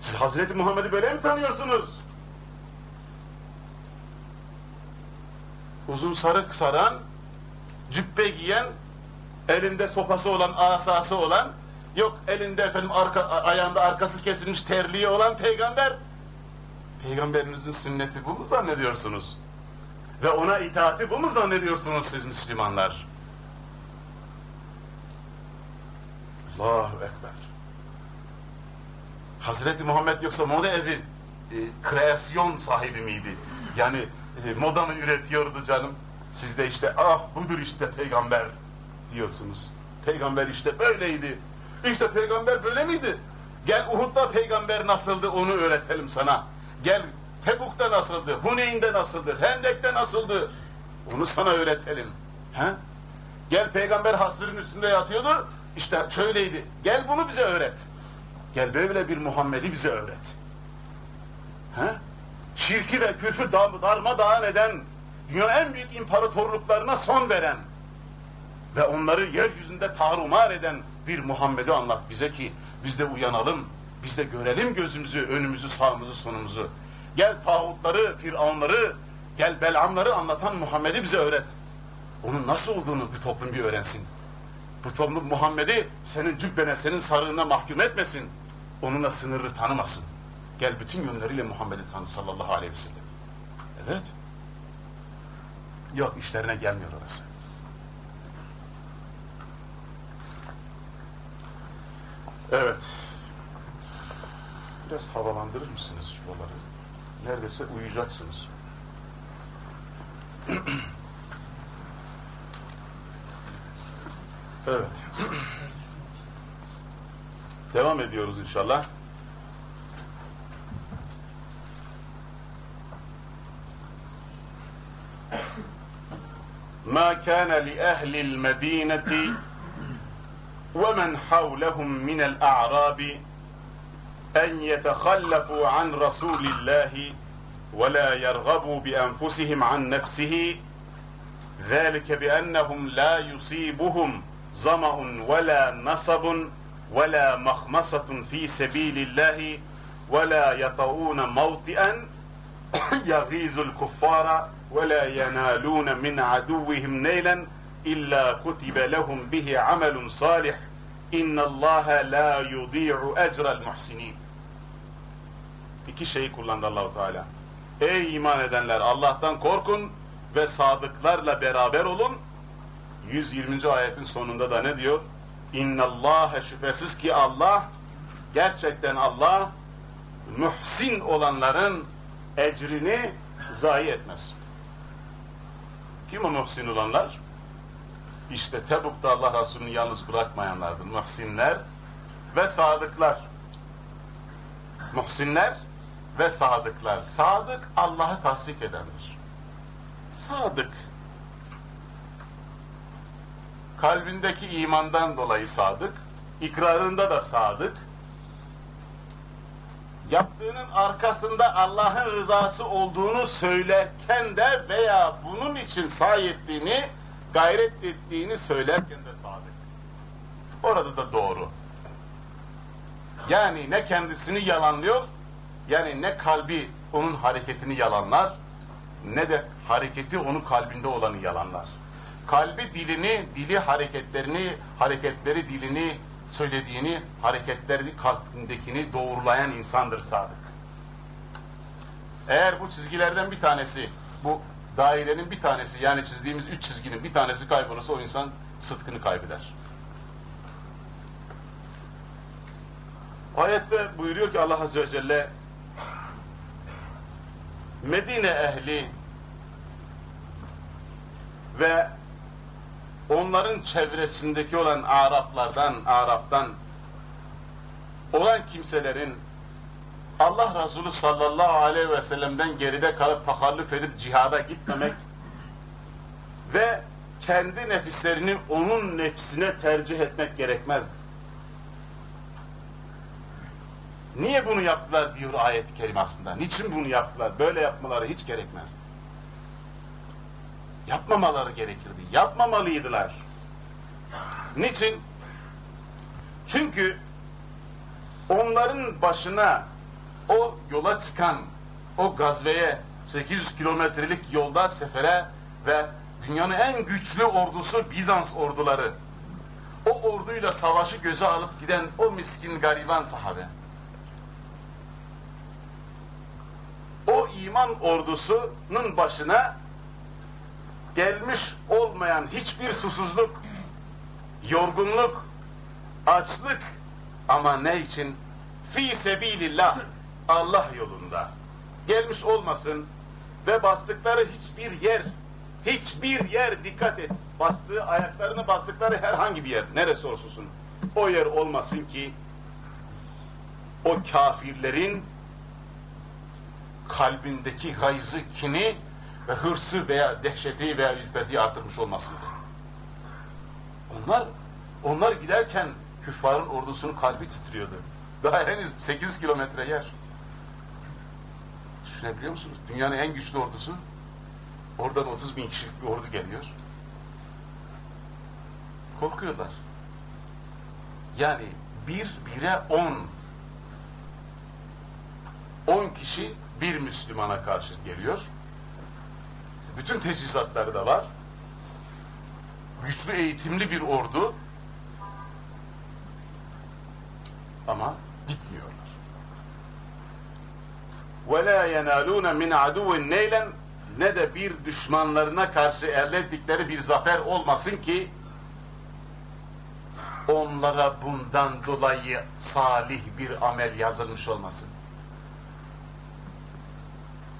Siz Hazreti Muhammed'i böyle mi tanıyorsunuz? Uzun sarık saran, cübbe giyen, elinde sopası olan, asası olan, yok elinde efendim arka, ayağında arkası kesilmiş terliği olan peygamber, peygamberinizin sünneti bu mu zannediyorsunuz? Ve ona itaati bu mu zannediyorsunuz siz Müslümanlar? Allahu Ekber. Hazreti Muhammed yoksa moda evi e, kreasyon sahibi miydi? Yani e, moda mı üretiyordu canım? Siz de işte ah budur işte peygamber diyorsunuz. Peygamber işte böyleydi. İşte peygamber böyle miydi? Gel Uhud'da peygamber nasıldı onu öğretelim sana. Gel Tebuk'ta nasıldı, Huneyn'de nasıldı, Hendek'te nasıldı onu sana öğretelim. He? Gel peygamber hasırın üstünde yatıyordu, işte şöyleydi. Gel bunu bize öğret. Gel böyle bir Muhammed'i bize öğret. He? Şirki ve küfrü darmadağın eden, dünyanın en büyük imparatorluklarına son veren ve onları yeryüzünde tarumar eden bir Muhammed'i anlat bize ki biz de uyanalım, biz de görelim gözümüzü, önümüzü, sağımızı, sonumuzu. Gel tağutları, firavunları, gel belamları anlatan Muhammed'i bize öğret. Onun nasıl olduğunu bir toplum bir öğrensin. Bu toplum Muhammed'i senin cübbene, senin sarığına mahkum etmesin. Onunla sınırı tanımasın. Gel bütün yönleriyle Muhammed'i tanı sallallahu aleyhi ve sellem. Evet. Yok işlerine gelmiyor orası. Evet. Biraz havalandırır mısınız şuraları? Neredeyse uyuyacaksınız. evet. Devam ediyoruz inşallah. ما كان لأهل المدينة ومن حولهم من الأعراب أن يتخلفوا عن رسول الله ولا يرغبوا بأنفسهم عن نفسه ذلك بأنهم لا يصيبهم zama'un ve la nasabun ve la mahmasatun fi sebilillahi ve la yatauna mawti'an yaghizul kuffara ve la yanaluna min aduvihim neylen illa kutibe lehum bihi amelun salih. İnnallaha la yudi'u ecrel muhsinin. İki şeyi kullandı Allahu Teala. Ey iman edenler Allah'tan korkun ve sadıklarla beraber olun. 120. ayetin sonunda da ne diyor? İnnallâhe şüphesiz ki Allah, gerçekten Allah, muhsin olanların ecrini zayi etmez. Kim o muhsin olanlar? İşte Tebuk'ta Allah Resulü'nü yalnız bırakmayanlardır. Muhsinler ve sadıklar. Muhsinler ve sadıklar. Sadık Allah'ı tasdik edendir. Sadık. Kalbindeki imandan dolayı sadık, ikrarında da sadık, yaptığının arkasında Allah'ın rızası olduğunu söylerken de veya bunun için sahi ettiğini, gayret ettiğini söylerken de sadık. Orada da doğru. Yani ne kendisini yalanlıyor, yani ne kalbi onun hareketini yalanlar, ne de hareketi onun kalbinde olanı yalanlar. Kalbi dilini, dili hareketlerini, hareketleri dilini söylediğini, hareketleri kalbindekini doğrulayan insandır sadık. Eğer bu çizgilerden bir tanesi, bu dairenin bir tanesi, yani çizdiğimiz üç çizginin bir tanesi kaybolursa o insan sıdkını kaybeder. Ayette buyuruyor ki Allah Azze ve Celle Medine ehli ve onların çevresindeki olan Araplardan, Arap'tan olan kimselerin Allah Resulü sallallahu aleyhi ve sellem'den geride kalıp takallüf edip cihada gitmemek ve kendi nefislerini onun nefsine tercih etmek gerekmezdi. Niye bunu yaptılar diyor ayet-i kerime aslında. Niçin bunu yaptılar? Böyle yapmaları hiç gerekmezdi. Yapmamaları gerekirdi. Yapmamalıydılar. Niçin? Çünkü onların başına o yola çıkan, o gazveye 800 kilometrelik yolda sefere ve dünyanın en güçlü ordusu Bizans orduları. O orduyla savaşı göze alıp giden o miskin gariban sahabe. O iman ordusunun başına gelmiş olmayan hiçbir susuzluk, yorgunluk, açlık ama ne için? Fi sebilillah, Allah yolunda. Gelmiş olmasın ve bastıkları hiçbir yer, hiçbir yer dikkat et. Bastığı, ayaklarını bastıkları herhangi bir yer, neresi olsun, o yer olmasın ki o kafirlerin kalbindeki gayzı, kini ve hırsı veya dehşeti veya ürpertiyi artırmış olmasıydı. Onlar, onlar giderken küffarın ordusunun kalbi titriyordu. Daha henüz 8 kilometre yer. Düşünebiliyor musunuz? Dünyanın en güçlü ordusu. Oradan 30 bin kişilik bir ordu geliyor. Korkuyorlar. Yani bir, bire on. On kişi bir Müslümana karşı geliyor. Bütün teçhizatları da var. Güçlü eğitimli bir ordu. Ama gitmiyorlar. وَلَا يَنَالُونَ مِنْ عَدُوٍ نَيْلًا Ne de bir düşmanlarına karşı elde ettikleri bir zafer olmasın ki onlara bundan dolayı salih bir amel yazılmış olmasın.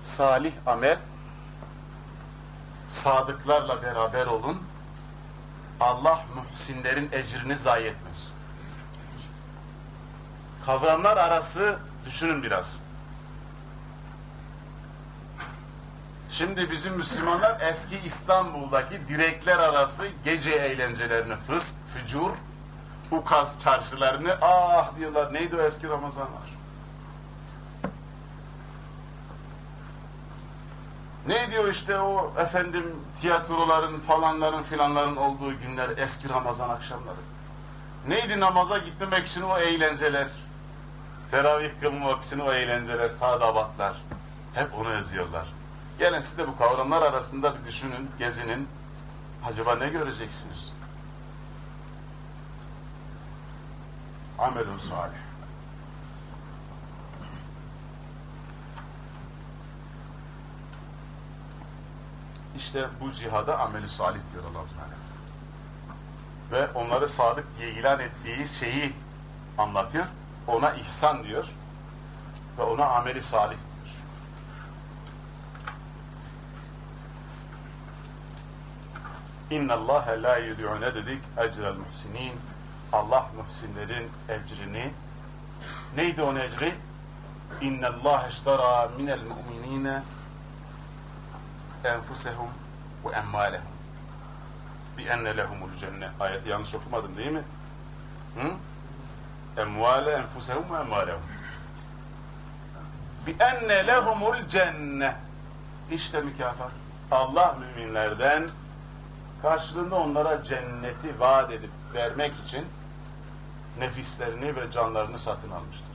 Salih amel sadıklarla beraber olun. Allah muhsinlerin ecrini zayi etmez. Kavramlar arası düşünün biraz. Şimdi bizim Müslümanlar eski İstanbul'daki direkler arası gece eğlencelerini fısk, fücur, ukaz çarşılarını ah diyorlar neydi o eski Ramazanlar. Ne diyor işte o efendim tiyatroların falanların filanların olduğu günler eski Ramazan akşamları. Neydi namaza gitmemek için o eğlenceler. Teravih kılmak için o eğlenceler, sadavatlar. Hep onu özlüyorlar. Gelin siz de bu kavramlar arasında bir düşünün, gezinin. Acaba ne göreceksiniz? Amelun salih. İşte bu cihada ameli salih diyor allah Teala. Ve onları sadık diye ilan ettiği şeyi anlatıyor. Ona ihsan diyor. Ve ona ameli salih diyor. Allah la yudi'u ne dedik? Ecrel muhsinin. Allah muhsinlerin ecrini neydi onun ecri? İnna Allah iştara minel mu'minine enfusehum ve emmalehum bi enne lehumul cennet. Ayeti yanlış okumadım değil mi? Hı? Emvale enfusehum ve emmalehum. Bi enne lehumul cennet. İşte mükafat. Allah müminlerden karşılığında onlara cenneti vaat edip vermek için nefislerini ve canlarını satın almıştır.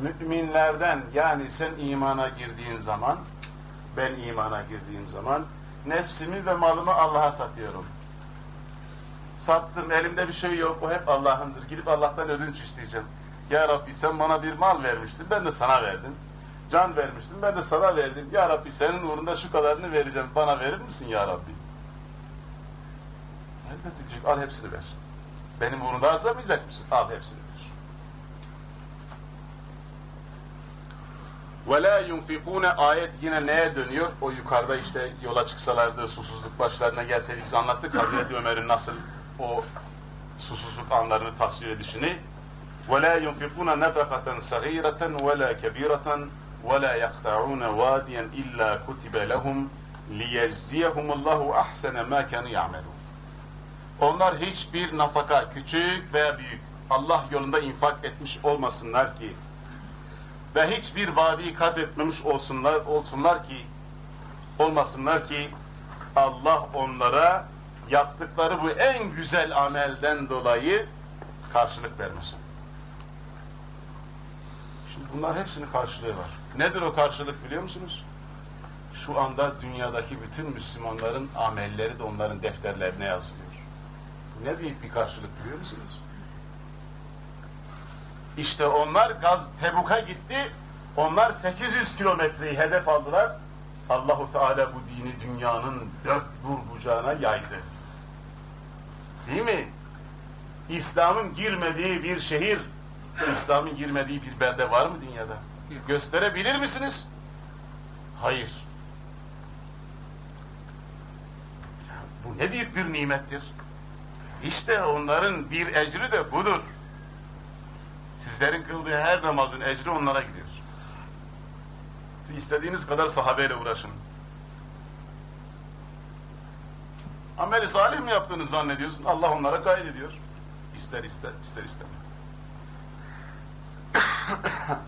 Müminlerden yani sen imana girdiğin zaman ben imana girdiğim zaman nefsimi ve malımı Allah'a satıyorum. Sattım elimde bir şey yok o hep Allah'ındır. Gidip Allah'tan ödünç isteyeceğim. Ya Rabbi sen bana bir mal vermiştin ben de sana verdim. Can vermiştin ben de sana verdim. Ya Rabbi senin uğrunda şu kadarını vereceğim bana verir misin Ya Rabbi? Elbette diyecek al hepsini ver. Benim uğrunda harcamayacak mısın? Al hepsini Ve la yunfikune ayet yine neye dönüyor? O yukarıda işte yola çıksalardı, susuzluk başlarına gelseydi biz anlattık. Hazreti Ömer'in nasıl o susuzluk anlarını tasvir edişini. Ve la yunfikune nefekaten sagireten ve la kebireten ve la yakta'une vadiyen illa kutibe lehum liyecziyehumullahu ahsene ma kanu ya'melun. Onlar hiçbir nafaka küçük veya büyük Allah yolunda infak etmiş olmasınlar ki ve hiçbir vadiyi kat etmemiş olsunlar, olsunlar ki olmasınlar ki Allah onlara yaptıkları bu en güzel amelden dolayı karşılık vermesin. Şimdi bunlar hepsinin karşılığı var. Nedir o karşılık biliyor musunuz? Şu anda dünyadaki bütün Müslümanların amelleri de onların defterlerine yazılıyor. Ne büyük bir karşılık biliyor musunuz? İşte onlar Gaz Tebuk'a gitti. Onlar 800 kilometreyi hedef aldılar. Allahu Teala bu dini dünyanın dört bur bucağına yaydı. Değil mi? İslam'ın girmediği bir şehir, İslam'ın girmediği bir belde var mı dünyada? Gösterebilir misiniz? Hayır. Bu ne büyük bir nimettir. İşte onların bir ecri de budur. Sizlerin kıldığı her namazın ecri onlara gidiyor. Siz istediğiniz kadar sahabeyle uğraşın. Ameli salih mi yaptığını zannediyorsun? Allah onlara kaydediyor. İster ister, ister istemiyor.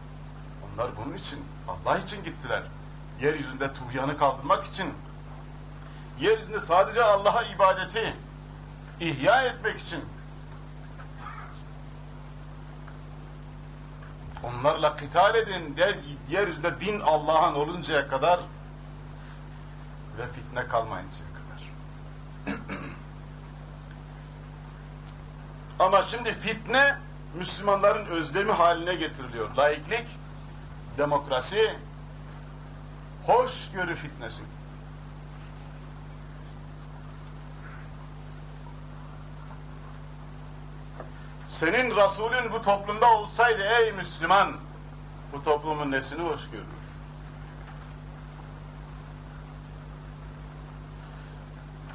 Onlar bunun için, Allah için gittiler. Yeryüzünde tuğyanı kaldırmak için, yeryüzünde sadece Allah'a ibadeti ihya etmek için onlarla kıtal edin, der, yeryüzünde din Allah'ın oluncaya kadar ve fitne kalmayıncaya kadar. Ama şimdi fitne Müslümanların özlemi haline getiriliyor. Laiklik, demokrasi, hoşgörü fitnesi. Senin Resulün bu toplumda olsaydı ey Müslüman, bu toplumun nesini hoş görürdü?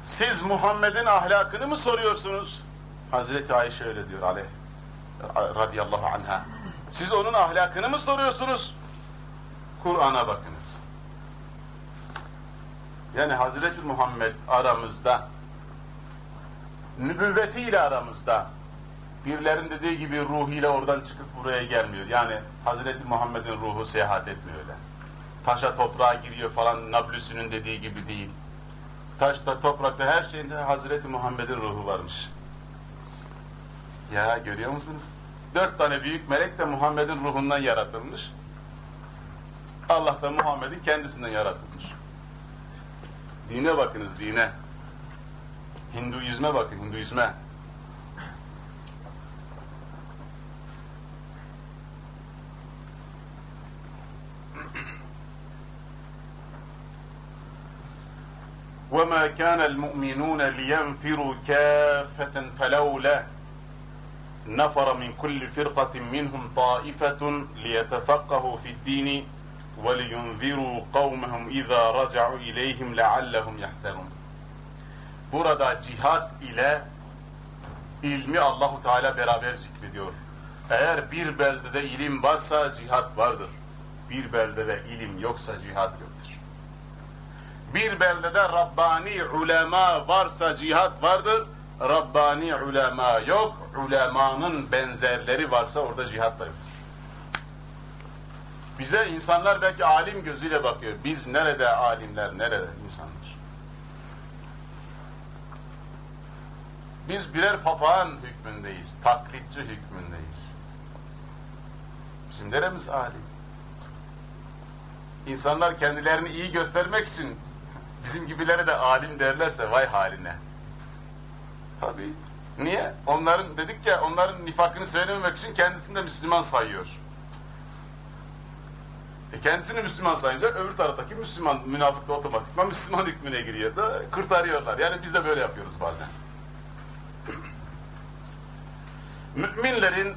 Siz Muhammed'in ahlakını mı soruyorsunuz? Hazreti Ayşe öyle diyor aleyh radıyallahu anha. Siz onun ahlakını mı soruyorsunuz? Kur'an'a bakınız. Yani Hazreti Muhammed aramızda, nübüvvetiyle aramızda, birilerin dediği gibi ruhuyla oradan çıkıp buraya gelmiyor. Yani Hazreti Muhammed'in ruhu seyahat etmiyor öyle. Taşa toprağa giriyor falan Nablusi'nin dediği gibi değil. Taşta, toprakta her şeyinde Hazreti Muhammed'in ruhu varmış. Ya görüyor musunuz? Dört tane büyük melek de Muhammed'in ruhundan yaratılmış. Allah da Muhammed'in kendisinden yaratılmış. Dine bakınız dine. Hinduizme bakın Hinduizme. وَمَا كَانَ الْمُؤْمِنُونَ لِيَنْفِرُوا كَافَّةً فَلَوْلَا نَفَرَ مِنْ كُلِّ فِرْقَةٍ مِّنْهُمْ طَائِفَةٌ لِيَتَفَقَّهُوا فِي الدِّينِ وَلِيُنْذِرُوا قَوْمَهُمْ إِذَا رَجَعُوا إِلَيْهِمْ لَعَلَّهُمْ يَحْتَرُونَ Burada cihat ile ilmi Allahu Teala beraber zikrediyor. Eğer bir beldede ilim varsa cihat vardır. Bir beldede ilim yoksa cihat yoktur. Bir beldede Rabbani ulema varsa cihat vardır. Rabbani ulema yok. Ulemanın benzerleri varsa orada cihat da yoktur. Bize insanlar belki alim gözüyle bakıyor. Biz nerede alimler, nerede insanlar? Biz birer papağan hükmündeyiz, taklitçi hükmündeyiz. Bizim neremiz alim? İnsanlar kendilerini iyi göstermek için bizim gibileri de alim derlerse vay haline. Tabii. Niye? Onların dedik ya onların nifakını söylememek için kendisini de Müslüman sayıyor. E kendisini Müslüman sayınca öbür taraftaki Müslüman münafıkla otomatikman Müslüman hükmüne giriyor da kurtarıyorlar. Yani biz de böyle yapıyoruz bazen. Müminlerin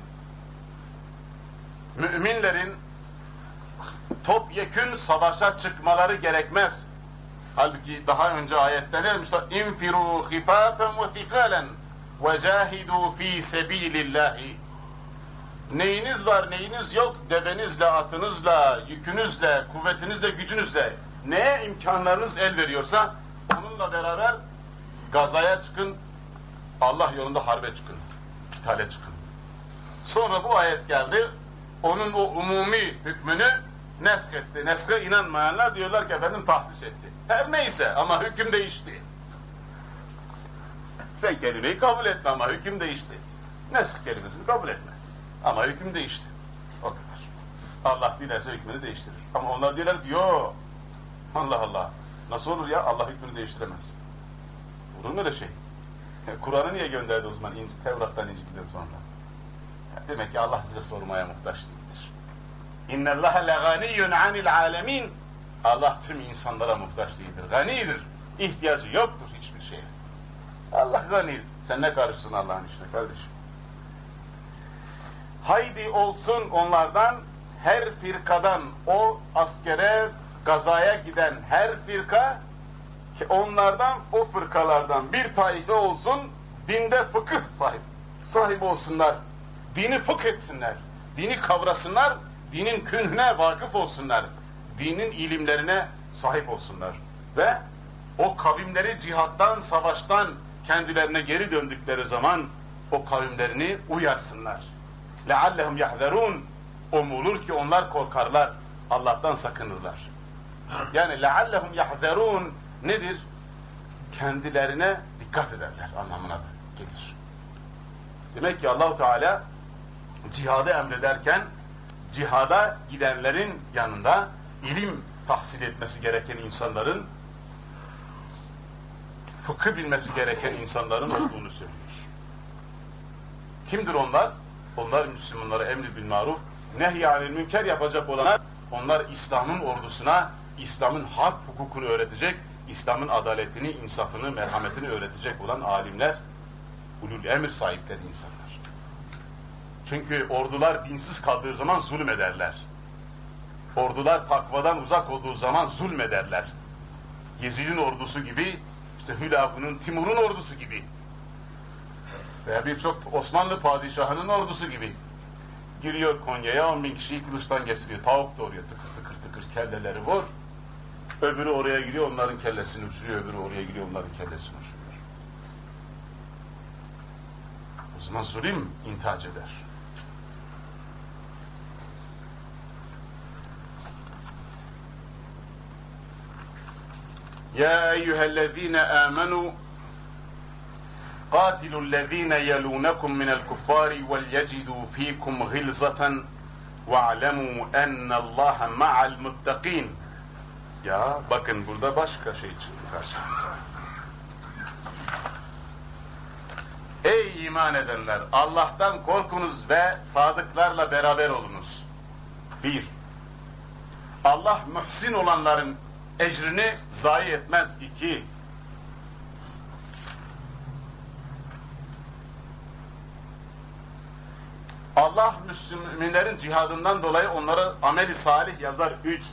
müminlerin topyekün savaşa çıkmaları gerekmez. Halbuki daha önce ayette ne demişler? Hifafen ve thikalen ve cahidu fi sebilillahi. Neyiniz var, neyiniz yok, devenizle, atınızla, yükünüzle, kuvvetinizle, gücünüzle, neye imkanlarınız el veriyorsa onunla beraber gazaya çıkın, Allah yolunda harbe çıkın, kitale çıkın. Sonra bu ayet geldi, onun o umumi hükmünü nesk etti. Neske inanmayanlar diyorlar ki efendim tahsis etti. Her neyse ama hüküm değişti. Sen kelimeyi kabul etme ama hüküm değişti. Nesk kelimesini kabul etme. Ama hüküm değişti. O kadar. Allah dilerse hükmünü değiştirir. Ama onlar diyorlar ki yo Allah Allah. Nasıl olur ya Allah hükmünü değiştiremez. Olur mu öyle şey? Kur'an'ı niye gönderdi o zaman İnci, Tevrat'tan İncil'den sonra? Demek ki Allah size sormaya muhtaç değildir. İnne Allah la ganiyyun anil alemin. Allah tüm insanlara muhtaç değildir. Ganidir. İhtiyacı yoktur hiçbir şeye. Allah gani. Sen ne karışsın Allah'ın işine kardeşim? Haydi olsun onlardan her firkadan o askere gazaya giden her firka ki onlardan o fırkalardan bir taife olsun dinde fıkıh sahip sahip olsunlar. Dini fıkh etsinler. Dini kavrasınlar. Dinin künhüne vakıf olsunlar Dinin ilimlerine sahip olsunlar. Ve o kavimleri cihattan, savaştan kendilerine geri döndükleri zaman o kavimlerini uyarsınlar. لَعَلَّهُمْ يَحْذَرُونَ Umulur ki onlar korkarlar, Allah'tan sakınırlar. Yani لَعَلَّهُمْ يَحْذَرُونَ nedir? Kendilerine dikkat ederler anlamına da gelir. Demek ki Allahu Teala cihadı emrederken cihada gidenlerin yanında ilim tahsil etmesi gereken insanların fıkıh bilmesi gereken insanların olduğunu söylüyor. Kimdir onlar? Onlar Müslümanlara emri bil maruf, nehyanil münker yapacak olanlar, onlar İslam'ın ordusuna, İslam'ın hak hukukunu öğretecek, İslam'ın adaletini, insafını, merhametini öğretecek olan alimler, ulul emir sahipleri insanlar. Çünkü ordular dinsiz kaldığı zaman zulüm ederler. Ordular takvadan uzak olduğu zaman zulmederler. Yezid'in ordusu gibi, işte Hülafı'nın, Timur'un ordusu gibi veya birçok Osmanlı padişahının ordusu gibi giriyor Konya'ya 10 bin kişiyi kılıçtan geçiriyor. Tavuk doğuruyor tıkır tıkır tıkır kelleleri vur. Öbürü oraya gidiyor onların kellesini uçuruyor. Öbürü oraya gidiyor onların kellesini uçuruyor. O zaman zulüm intihac eder. Ya eyyühellezine amenu قاتلوا الذين يلونكم من الكفار وليجدوا فيكم غلظة واعلموا أن الله مع المتقين Ya bakın burada başka şey çıktı karşımıza. Ey iman edenler! Allah'tan korkunuz ve sadıklarla beraber olunuz. Bir, Allah muhsin olanların ecrini zayi etmez. İki, Allah Müslüminlerin cihadından dolayı onlara ameli salih yazar. Üç,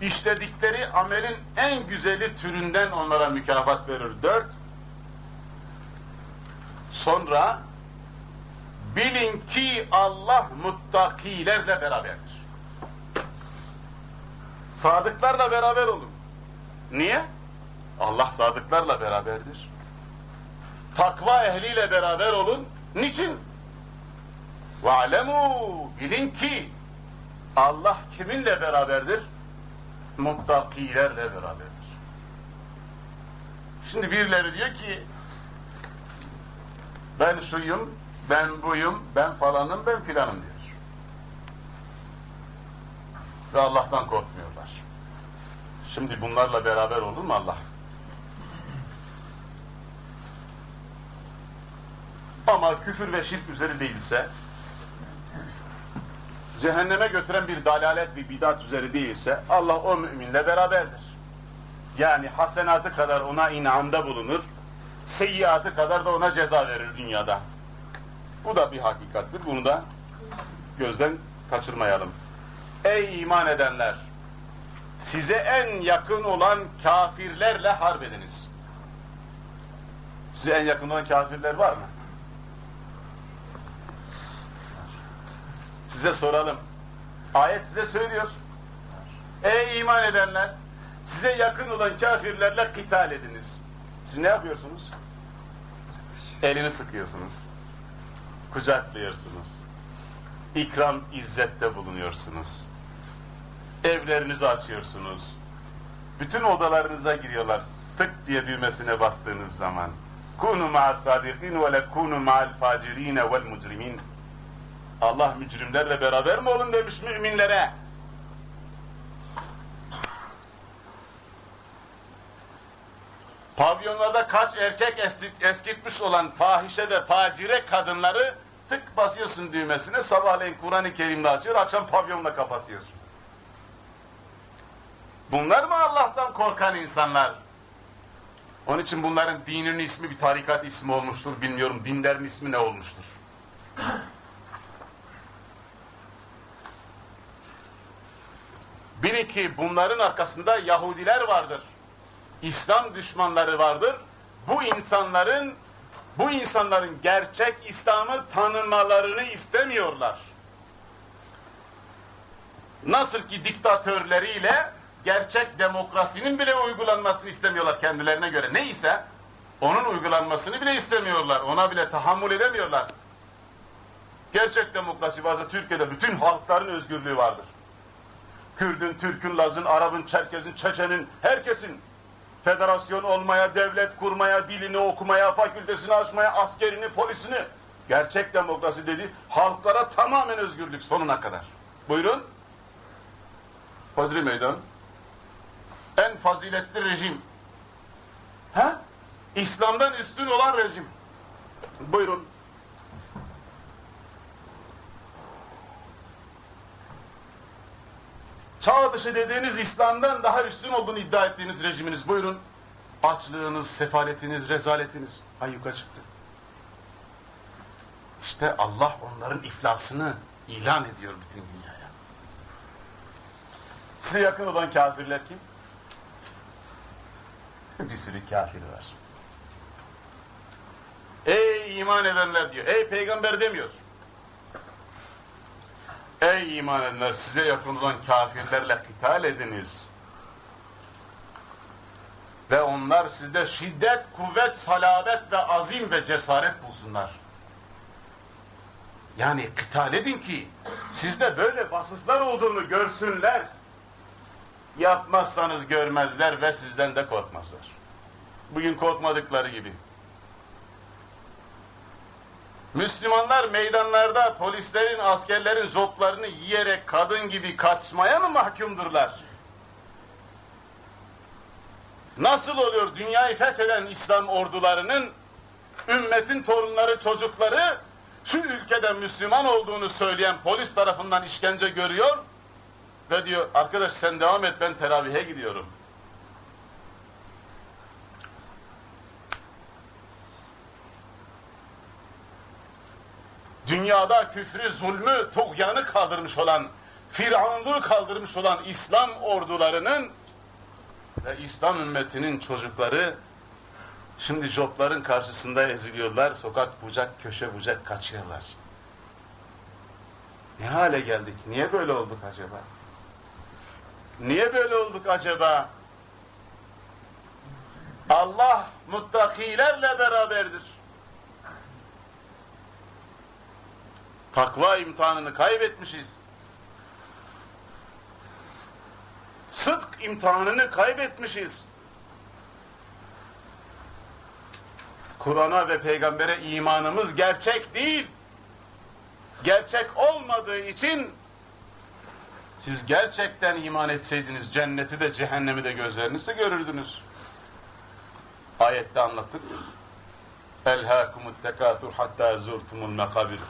işledikleri amelin en güzeli türünden onlara mükafat verir. Dört, sonra bilin ki Allah muttakilerle beraberdir. Sadıklarla beraber olun. Niye? Allah sadıklarla beraberdir. Takva ehliyle beraber olun. Niçin? وَعْلَمُوا Bilin ki Allah kiminle beraberdir? Muttakilerle beraberdir. Şimdi birileri diyor ki ben şuyum, ben buyum, ben falanım, ben filanım diyor. Ve Allah'tan korkmuyorlar. Şimdi bunlarla beraber olur mu Allah? Ama küfür ve şirk üzeri değilse, cehenneme götüren bir dalalet, bir bidat üzeri değilse, Allah o müminle beraberdir. Yani hasenatı kadar ona inamda bulunur, seyyiatı kadar da ona ceza verir dünyada. Bu da bir hakikattir. Bunu da gözden kaçırmayalım. Ey iman edenler! Size en yakın olan kafirlerle harp ediniz. Size en yakın olan kafirler var mı? Size soralım. Ayet size söylüyor. Ey iman edenler! Size yakın olan kafirlerle kital ediniz. Siz ne yapıyorsunuz? Elini sıkıyorsunuz. Kucaklıyorsunuz. İkram, izzette bulunuyorsunuz. Evlerinizi açıyorsunuz. Bütün odalarınıza giriyorlar. Tık diye düğmesine bastığınız zaman. Kunu ma'as sadikin ve lekunu ma'al facirine vel mucrimin. Allah mücrimlerle beraber mi olun demiş müminlere. Pavyonlarda kaç erkek eskitmiş olan fahişe ve facire kadınları tık basıyorsun düğmesine sabahleyin Kur'an-ı Kerim'de açıyor, akşam pavyonla kapatıyor. Bunlar mı Allah'tan korkan insanlar? Onun için bunların dininin ismi bir tarikat ismi olmuştur, bilmiyorum dinlerin ismi ne olmuştur. Bilin ki bunların arkasında Yahudiler vardır. İslam düşmanları vardır. Bu insanların bu insanların gerçek İslam'ı tanımalarını istemiyorlar. Nasıl ki diktatörleriyle gerçek demokrasinin bile uygulanmasını istemiyorlar kendilerine göre. Neyse onun uygulanmasını bile istemiyorlar. Ona bile tahammül edemiyorlar. Gerçek demokrasi varsa Türkiye'de bütün halkların özgürlüğü vardır. Kürdün, Türk'ün, Laz'ın, Arap'ın, Çerkez'in, Çeçen'in, herkesin federasyon olmaya, devlet kurmaya, dilini okumaya, fakültesini açmaya, askerini, polisini. Gerçek demokrasi dedi, halklara tamamen özgürlük sonuna kadar. Buyurun. Padri Meydan. En faziletli rejim. Ha? İslam'dan üstün olan rejim. Buyurun. Çağ dışı dediğiniz İslam'dan daha üstün olduğunu iddia ettiğiniz rejiminiz buyurun. Açlığınız, sefaletiniz, rezaletiniz ayyuka çıktı. İşte Allah onların iflasını ilan ediyor bütün dünyaya. Size yakın olan kafirler kim? Bir sürü kafir var. Ey iman edenler diyor. Ey peygamber demiyor. Ey iman edenler size yakın kafirlerle kital ediniz. Ve onlar sizde şiddet, kuvvet, salabet ve azim ve cesaret bulsunlar. Yani kital edin ki sizde böyle vasıflar olduğunu görsünler. Yapmazsanız görmezler ve sizden de korkmazlar. Bugün korkmadıkları gibi. Müslümanlar meydanlarda polislerin, askerlerin zoplarını yiyerek kadın gibi kaçmaya mı mahkumdurlar? Nasıl oluyor dünyayı fetheden İslam ordularının ümmetin torunları, çocukları şu ülkede Müslüman olduğunu söyleyen polis tarafından işkence görüyor ve diyor arkadaş sen devam et ben teravihe gidiyorum. Dünyada küfrü, zulmü, tuğyanı kaldırmış olan, firavunluğu kaldırmış olan İslam ordularının ve İslam ümmetinin çocukları şimdi jopların karşısında eziliyorlar, sokak bucak, köşe bucak kaçıyorlar. Ne hale geldik? Niye böyle olduk acaba? Niye böyle olduk acaba? Allah muttakilerle beraberdir. Takva imtihanını kaybetmişiz. Sıdk imtihanını kaybetmişiz. Kur'an'a ve peygambere imanımız gerçek değil. Gerçek olmadığı için siz gerçekten iman etseydiniz cenneti de cehennemi de gözlerinizle görürdünüz. Ayette anlattık. Elhâkumut tekâthur hattâ zurtumul mekabir.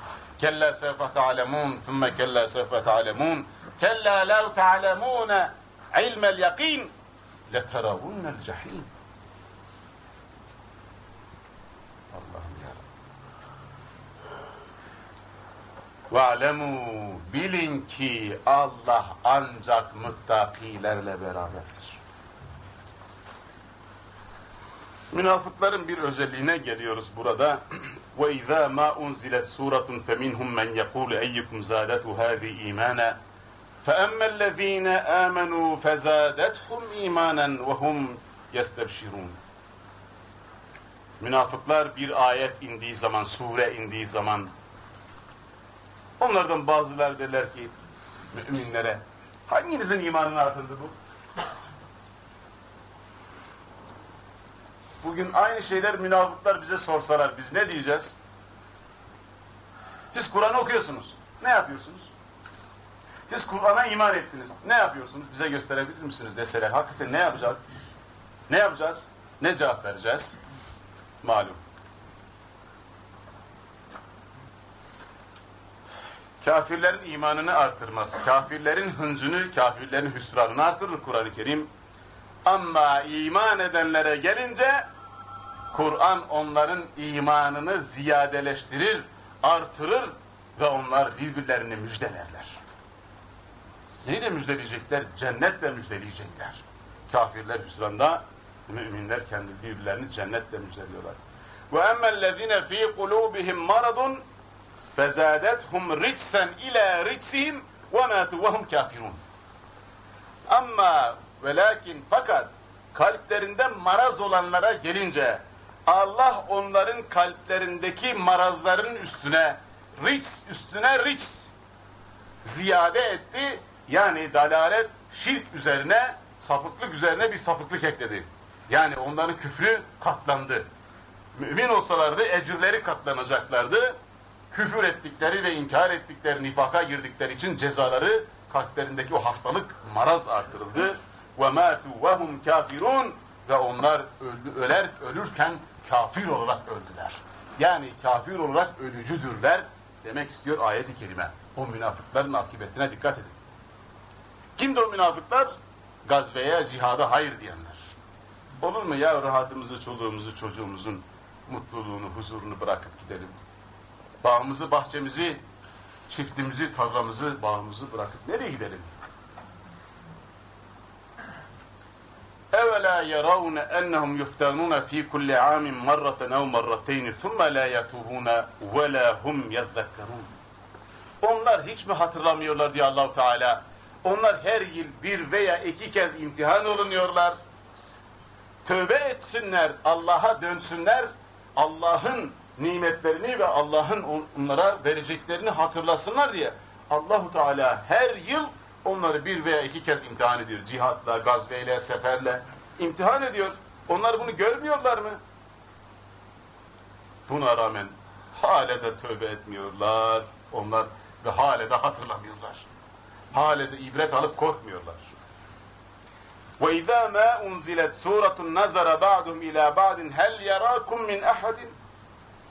كلا سوف تعلمون ثم كلا سوف تعلمون. كلا لو تعلمون علم اليقين لترون الجحيم. اللهم يا رب. واعلموا bilin الله Allah ancak muttakilerle. Münafıkların bir özelliğine geliyoruz burada. وَاِذَا مَا اُنْزِلَتْ سُورَةٌ فَمِنْهُمْ مَنْ يَقُولُ اَيُّكُمْ زَادَتُ هَذِي اِيمَانًا فَأَمَّا الَّذ۪ينَ آمَنُوا فَزَادَتْهُمْ اِيمَانًا وَهُمْ يَسْتَبْشِرُونَ Münafıklar bir ayet indiği zaman, sure indiği zaman onlardan bazıları derler ki müminlere hanginizin imanını artırdı bu? Bugün aynı şeyler münafıklar bize sorsalar biz ne diyeceğiz? Siz Kur'an okuyorsunuz. Ne yapıyorsunuz? Siz Kur'an'a iman ettiniz. Ne yapıyorsunuz? Bize gösterebilir misiniz deseler. Hakikaten ne yapacağız? Ne yapacağız? Ne cevap vereceğiz? Malum. Kafirlerin imanını artırmaz. Kafirlerin hıncını, kafirlerin hüsranını artırır Kur'an-ı Kerim. Ama iman edenlere gelince Kur'an onların imanını ziyadeleştirir, artırır ve onlar birbirlerini müjdelerler. Neyle müjdeleyecekler? Cennetle müjdeleyecekler. Kafirler hüsranda, müminler kendi birbirlerini cennetle müjdeliyorlar. Fi kulubihim maradun fezadethum ricsen ila ricsihim ve matu ve hum kafirun. Ama ve lakin fakat kalplerinde maraz olanlara gelince Allah onların kalplerindeki marazların üstüne rics üstüne rics ziyade etti. Yani dalalet şirk üzerine sapıklık üzerine bir sapıklık ekledi. Yani onların küfrü katlandı. Mümin olsalardı ecirleri katlanacaklardı. Küfür ettikleri ve inkar ettikleri, nifaka girdikleri için cezaları kalplerindeki o hastalık, maraz artırıldı. وَمَاتُوا وَهُمْ kafirun Ve onlar öldü, öler, ölürken kafir olarak öldüler. Yani kafir olarak ölücüdürler demek istiyor ayet-i kerime. O münafıkların akıbetine dikkat edin. Kimdir o münafıklar? Gazveye, cihada hayır diyenler. Olur mu ya rahatımızı, çoluğumuzu, çocuğumuzun mutluluğunu, huzurunu bırakıp gidelim. Bağımızı, bahçemizi, çiftimizi, tarlamızı, bağımızı bırakıp nereye gidelim? اَوَلَا يَرَوْنَ اَنَّهُمْ يُفْتَنُونَ ف۪ي كُلِّ عَامٍ مَرَّةً اَوْ مَرَّتَيْنِ ثُمَّ لَا يَتُوبُونَ وَلَا هُمْ يَذَّكَّرُونَ Onlar hiç mi hatırlamıyorlar diye Allahu Teala? Onlar her yıl bir veya iki kez imtihan olunuyorlar. Tövbe etsinler, Allah'a dönsünler, Allah'ın nimetlerini ve Allah'ın onlara vereceklerini hatırlasınlar diye Allahu Teala her yıl onları bir veya iki kez imtihan ediyor. Cihatla, gazveyle, seferle imtihan ediyor. Onlar bunu görmüyorlar mı? Buna rağmen hale de tövbe etmiyorlar. Onlar ve hale de hatırlamıyorlar. Hale de ibret alıp korkmuyorlar. وَاِذَا مَا اُنْزِلَتْ سُورَةٌ نَزَرَ بَعْدُمْ اِلَى بَعْدٍ هَلْ يَرَاكُمْ مِنْ اَحَدٍ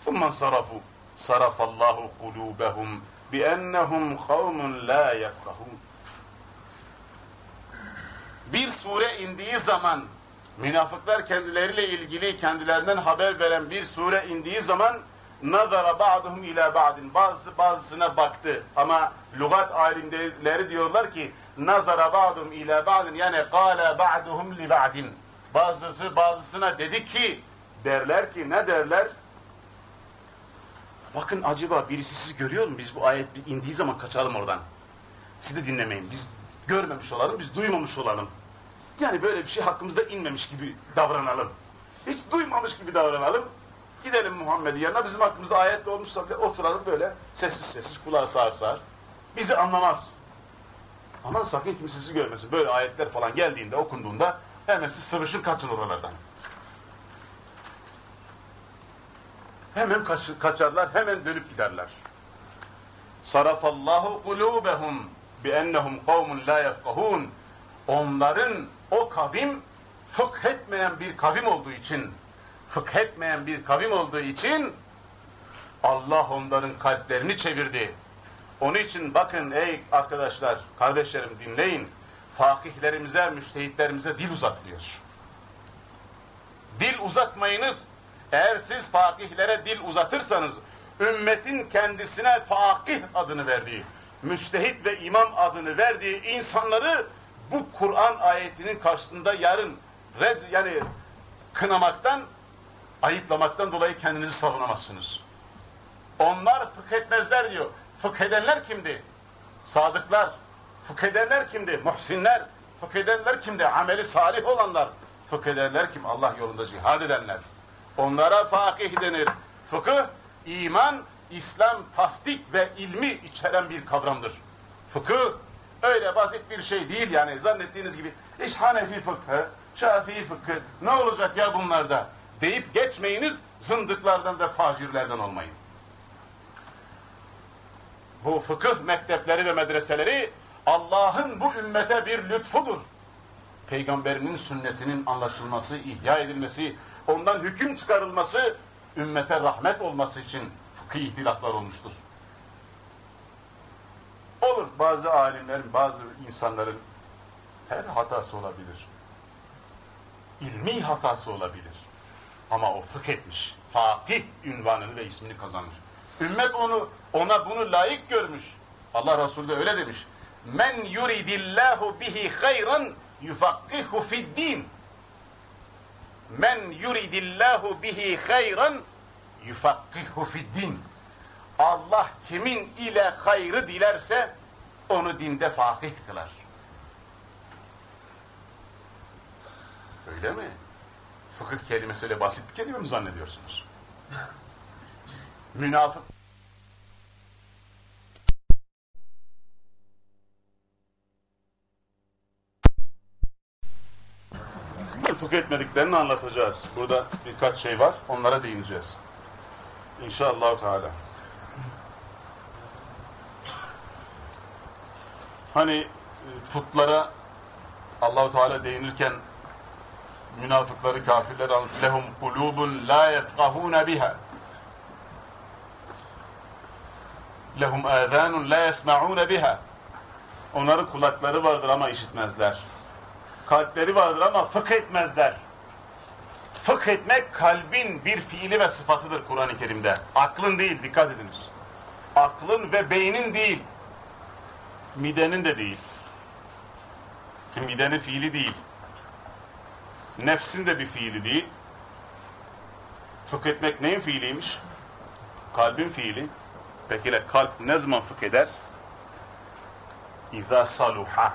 ثُمَّ صَرَفُوا صَرَفَ اللّٰهُ قُلُوبَهُمْ بِأَنَّهُمْ قَوْمٌ لَا يَفْقَهُونَ Bir sure indiği zaman münafıklar kendileriyle ilgili kendilerinden haber veren bir sure indiği zaman nazara ba'duhum ila ba'din. Bazı bazısına baktı. Ama lügat alimleri diyorlar ki nazara ba'duhum ila ba'din yani kâle ba'duhum li ba'din. Bazısı bazısına dedi ki derler ki ne derler? Bakın acaba birisi sizi görüyor mu? Biz bu ayet indiği zaman kaçalım oradan. Siz de dinlemeyin. Biz görmemiş olalım, biz duymamış olalım. Yani böyle bir şey hakkımızda inmemiş gibi davranalım. Hiç duymamış gibi davranalım. Gidelim Muhammed'in yanına bizim hakkımızda ayette olmuşsa bile oturalım böyle sessiz sessiz kulağı sağır sağır. Bizi anlamaz. Aman sakın kimse görmesin. Böyle ayetler falan geldiğinde, okunduğunda hemen siz sıvışın kaçın oralardan. Hemen kaç, kaçarlar, hemen dönüp giderler. Sarafallahu kulubehum biennehum kavmun la yefkahun. Onların o kavim fıkhetmeyen bir kavim olduğu için fıkhetmeyen bir kavim olduğu için Allah onların kalplerini çevirdi. Onun için bakın ey arkadaşlar, kardeşlerim dinleyin. Fakihlerimize, müştehitlerimize dil uzatılıyor. Dil uzatmayınız. Eğer siz fakihlere dil uzatırsanız, ümmetin kendisine fakih adını verdiği, müştehit ve imam adını verdiği insanları bu Kur'an ayetinin karşısında yarın red yani kınamaktan, ayıplamaktan dolayı kendinizi savunamazsınız. Onlar fıkh diyor. Fıkh kimdi? Sadıklar. Fıkh kimdi? Muhsinler. Fıkh kimdi? Ameli salih olanlar. Fıkh kim? Allah yolunda cihad edenler. Onlara fakih denir. Fıkıh, iman, İslam, tasdik ve ilmi içeren bir kavramdır. Fıkıh öyle basit bir şey değil yani zannettiğiniz gibi. İş Hanefi fıkhı, Şafii fıkhı ne olacak ya bunlarda deyip geçmeyiniz zındıklardan ve facirlerden olmayın. Bu fıkıh mektepleri ve medreseleri Allah'ın bu ümmete bir lütfudur. Peygamberinin sünnetinin anlaşılması, ihya edilmesi, ondan hüküm çıkarılması, ümmete rahmet olması için fıkıh ihtilaflar olmuştur. Olur bazı alimlerin, bazı insanların her hatası olabilir. İlmi hatası olabilir. Ama o fıkh etmiş. Fakih ünvanını ve ismini kazanmış. Ümmet onu ona bunu layık görmüş. Allah Resulü de öyle demiş. Men yuridillahu bihi hayran yufakkihu fi'd-din. Men yuridillahu bihi hayran yufakkihu fi'd-din. Allah kimin ile hayrı dilerse onu dinde fakih kılar. Öyle mi? Fıkıh kelimesi öyle basit kelime mi zannediyorsunuz? Münafık fıkıh etmediklerini anlatacağız. Burada birkaç şey var. Onlara değineceğiz. İnşallah Teala. Hani e, putlara Allahu Teala değinirken münafıkları, kafirleri anlatıyor. Lehum kulubun la yefkahun biha. Lehum azanun la yesma'un biha. Onların kulakları vardır ama işitmezler. Kalpleri vardır ama fıkh etmezler. Fıkh etmek kalbin bir fiili ve sıfatıdır Kur'an-ı Kerim'de. Aklın değil, dikkat ediniz. Aklın ve beynin değil. Midenin de değil. Midenin fiili değil. Nefsin de bir fiili değil. Fıkh etmek neyin fiiliymiş? Kalbin fiili. Peki kalp ne zaman fıkh eder? İza saluha.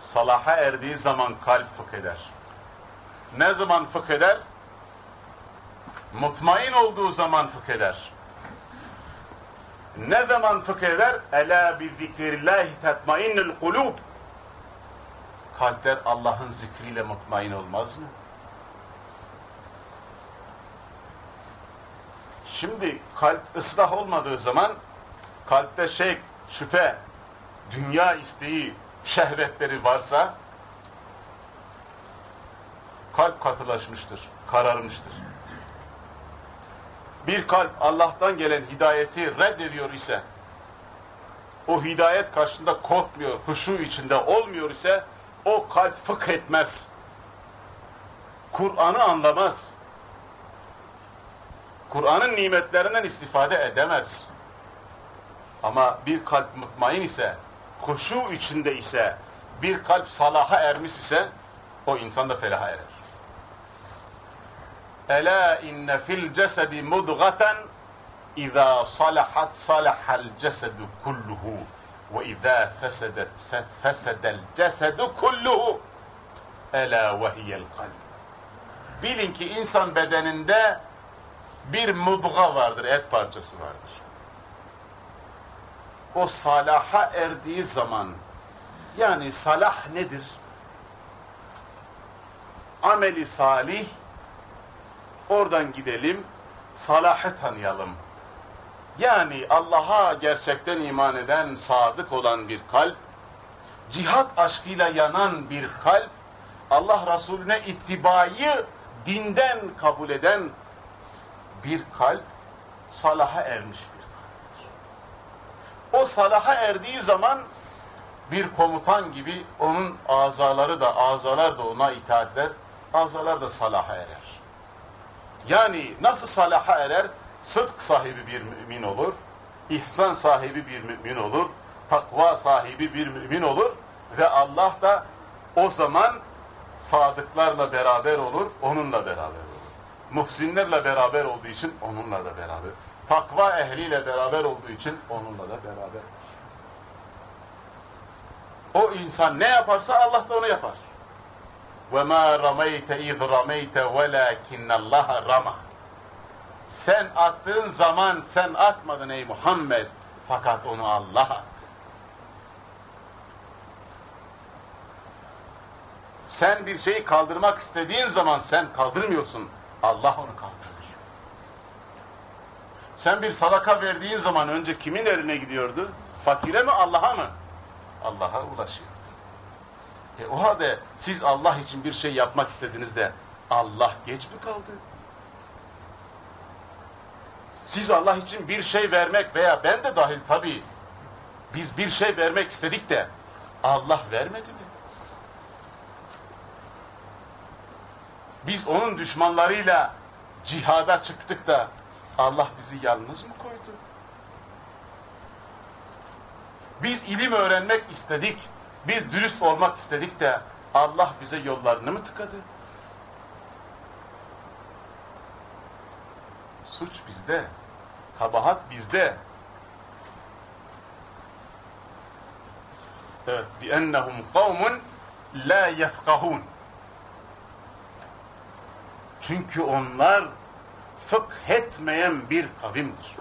Salaha erdiği zaman kalp fıkh eder. Ne zaman fıkh eder? Mutmain olduğu zaman fıkh eder. Ne zaman fıkh eder? Ela bi zikrillahi tetmainnul kulub. Kalpler Allah'ın zikriyle mutmain olmaz mı? Şimdi kalp ıslah olmadığı zaman kalpte şey, şüphe, dünya isteği, şehvetleri varsa kalp katılaşmıştır, kararmıştır. Bir kalp Allah'tan gelen hidayeti reddediyor ise o hidayet karşısında korkmuyor, huşu içinde olmuyor ise o kalp fıkh etmez. Kur'an'ı anlamaz. Kur'an'ın nimetlerinden istifade edemez. Ama bir kalp mutmain ise, huşu içinde ise, bir kalp salaha ermiş ise, o insan da felaha erer. Ela inne fil cesedi mudgaten İza salahat salahal cesedu kulluhu ve izâ fesedet fesedel cesedu kulluhu ela ve hiyel kalb. Bilin ki insan bedeninde bir mudga vardır, et parçası vardır. O salaha erdiği zaman yani salah nedir? Ameli salih oradan gidelim salahı tanıyalım. Yani Allah'a gerçekten iman eden, sadık olan bir kalp, cihat aşkıyla yanan bir kalp, Allah Resulüne ittibayı dinden kabul eden bir kalp, salaha ermiş bir kalptir. O salaha erdiği zaman bir komutan gibi onun azaları da, azalar da ona itaat eder, azalar da salaha erer. Yani nasıl salaha erer? sıdk sahibi bir mümin olur, ihsan sahibi bir mümin olur, takva sahibi bir mümin olur ve Allah da o zaman sadıklarla beraber olur, onunla beraber olur. Muhsinlerle beraber olduğu için onunla da beraber. Takva ehliyle beraber olduğu için onunla da beraber. O insan ne yaparsa Allah da onu yapar. وَمَا رَمَيْتَ اِذْ رَمَيْتَ وَلَاكِنَّ اللّٰهَ رَمَى sen attığın zaman sen atmadın ey Muhammed. Fakat onu Allah attı. Sen bir şeyi kaldırmak istediğin zaman sen kaldırmıyorsun. Allah onu kaldırır. Sen bir sadaka verdiğin zaman önce kimin eline gidiyordu? Fakire mi Allah'a mı? Allah'a ulaşıyordu. E o halde siz Allah için bir şey yapmak istediğinizde Allah geç mi kaldı? Siz Allah için bir şey vermek veya ben de dahil tabii biz bir şey vermek istedik de Allah vermedi mi? Biz onun düşmanlarıyla cihada çıktık da Allah bizi yalnız mı koydu? Biz ilim öğrenmek istedik, biz dürüst olmak istedik de Allah bize yollarını mı tıkadı? Suç bizde. Kabahat bizde. Evet. بِأَنَّهُمْ قَوْمٌ لَا يَفْقَهُونَ Çünkü onlar fıkh etmeyen bir kavimdir.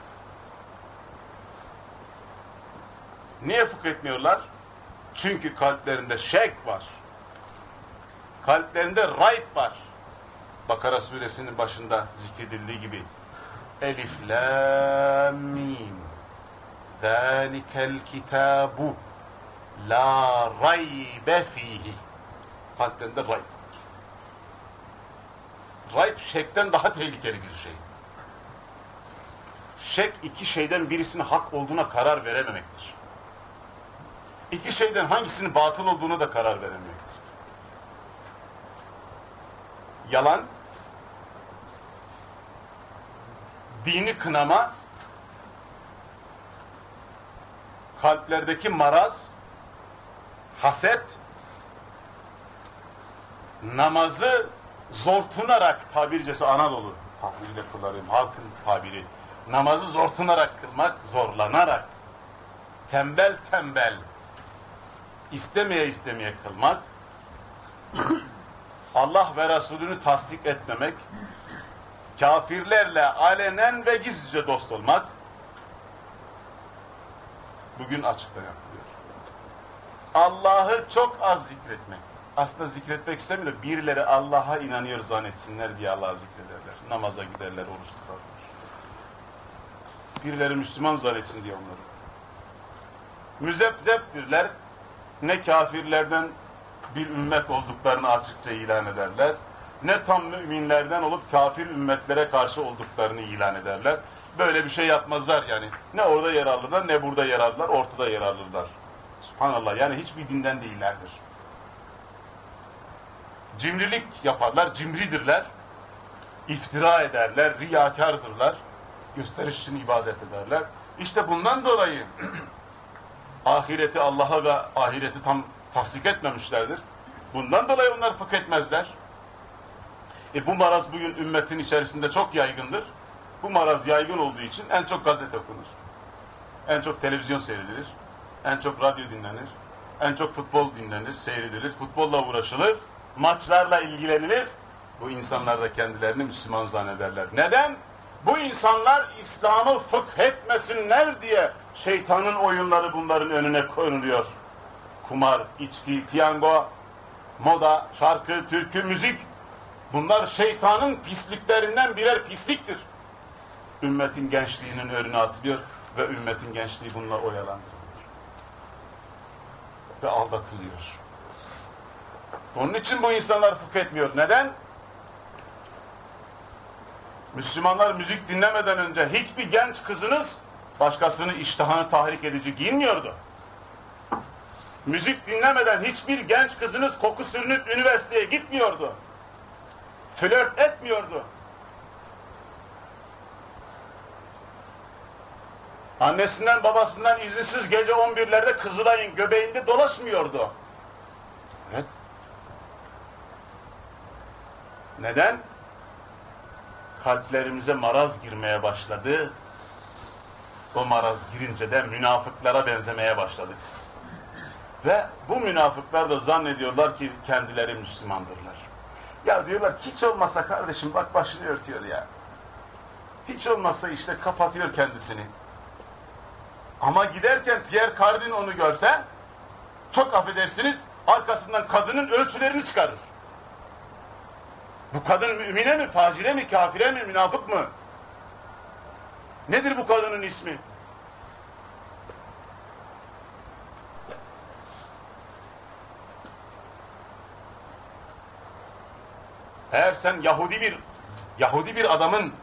Niye fıkh etmiyorlar? Çünkü kalplerinde şek var. Kalplerinde rayb var. Bakara suresinin başında zikredildiği gibi Elif Lam Mim Zalikel kitabu La raybe fihi Kalplerinde rayb Rayb şekten daha tehlikeli bir şey. Şek iki şeyden birisinin hak olduğuna karar verememektir. İki şeyden hangisinin batıl olduğunu da karar verememektir. Yalan dini kınama, kalplerdeki maraz, haset, namazı zortunarak tabircesi Anadolu tabiriyle kullanayım, halkın tabiri. Namazı zortunarak kılmak, zorlanarak, tembel tembel, istemeye istemeye kılmak, Allah ve Resulünü tasdik etmemek, kafirlerle alenen ve gizlice dost olmak bugün açıkta yapılıyor. Allah'ı çok az zikretmek. Aslında zikretmek istemiyor. Birileri Allah'a inanıyor zannetsinler diye Allah'ı zikrederler. Namaza giderler, oruç tutarlar. Birileri Müslüman zannetsin diye onları. Müzepzeptirler. Ne kafirlerden bir ümmet olduklarını açıkça ilan ederler ne tam müminlerden olup kafir ümmetlere karşı olduklarını ilan ederler. Böyle bir şey yapmazlar yani. Ne orada yer alırlar ne burada yer alırlar, ortada yer alırlar. Subhanallah yani hiçbir dinden değillerdir. Cimrilik yaparlar, cimridirler. İftira ederler, riyakardırlar. Gösteriş için ibadet ederler. İşte bundan dolayı ahireti Allah'a ve ahireti tam tasdik etmemişlerdir. Bundan dolayı onlar fıkh etmezler. E bu maraz bugün ümmetin içerisinde çok yaygındır. Bu maraz yaygın olduğu için en çok gazete okunur. En çok televizyon seyredilir. En çok radyo dinlenir. En çok futbol dinlenir, seyredilir. Futbolla uğraşılır. Maçlarla ilgilenilir. Bu insanlar da kendilerini Müslüman zannederler. Neden? Bu insanlar İslam'ı fıkh etmesinler diye şeytanın oyunları bunların önüne konuluyor. Kumar, içki, piyango, moda, şarkı, türkü, müzik. Bunlar şeytanın pisliklerinden birer pisliktir. Ümmetin gençliğinin önüne atılıyor ve ümmetin gençliği bununla oyalandırılıyor. Ve aldatılıyor. Onun için bu insanlar fıkh etmiyor. Neden? Müslümanlar müzik dinlemeden önce hiçbir genç kızınız başkasını iştahını tahrik edici giyinmiyordu. Müzik dinlemeden hiçbir genç kızınız koku sürünüp üniversiteye gitmiyordu. Flört etmiyordu. Annesinden babasından izinsiz gece 11'lerde Kızılay'ın göbeğinde dolaşmıyordu. Evet. Neden? Kalplerimize maraz girmeye başladı. O maraz girince de münafıklara benzemeye başladık. Ve bu münafıklar da zannediyorlar ki kendileri Müslümandırlar. Ya diyorlar hiç olmasa kardeşim bak başını örtüyor ya. Hiç olmazsa işte kapatıyor kendisini. Ama giderken Pierre Cardin onu görse çok affedersiniz arkasından kadının ölçülerini çıkarır. Bu kadın mümine mi, facire mi, kafire mi, münafık mı? Nedir bu kadının ismi? Eğer sen Yahudi bir Yahudi bir adamın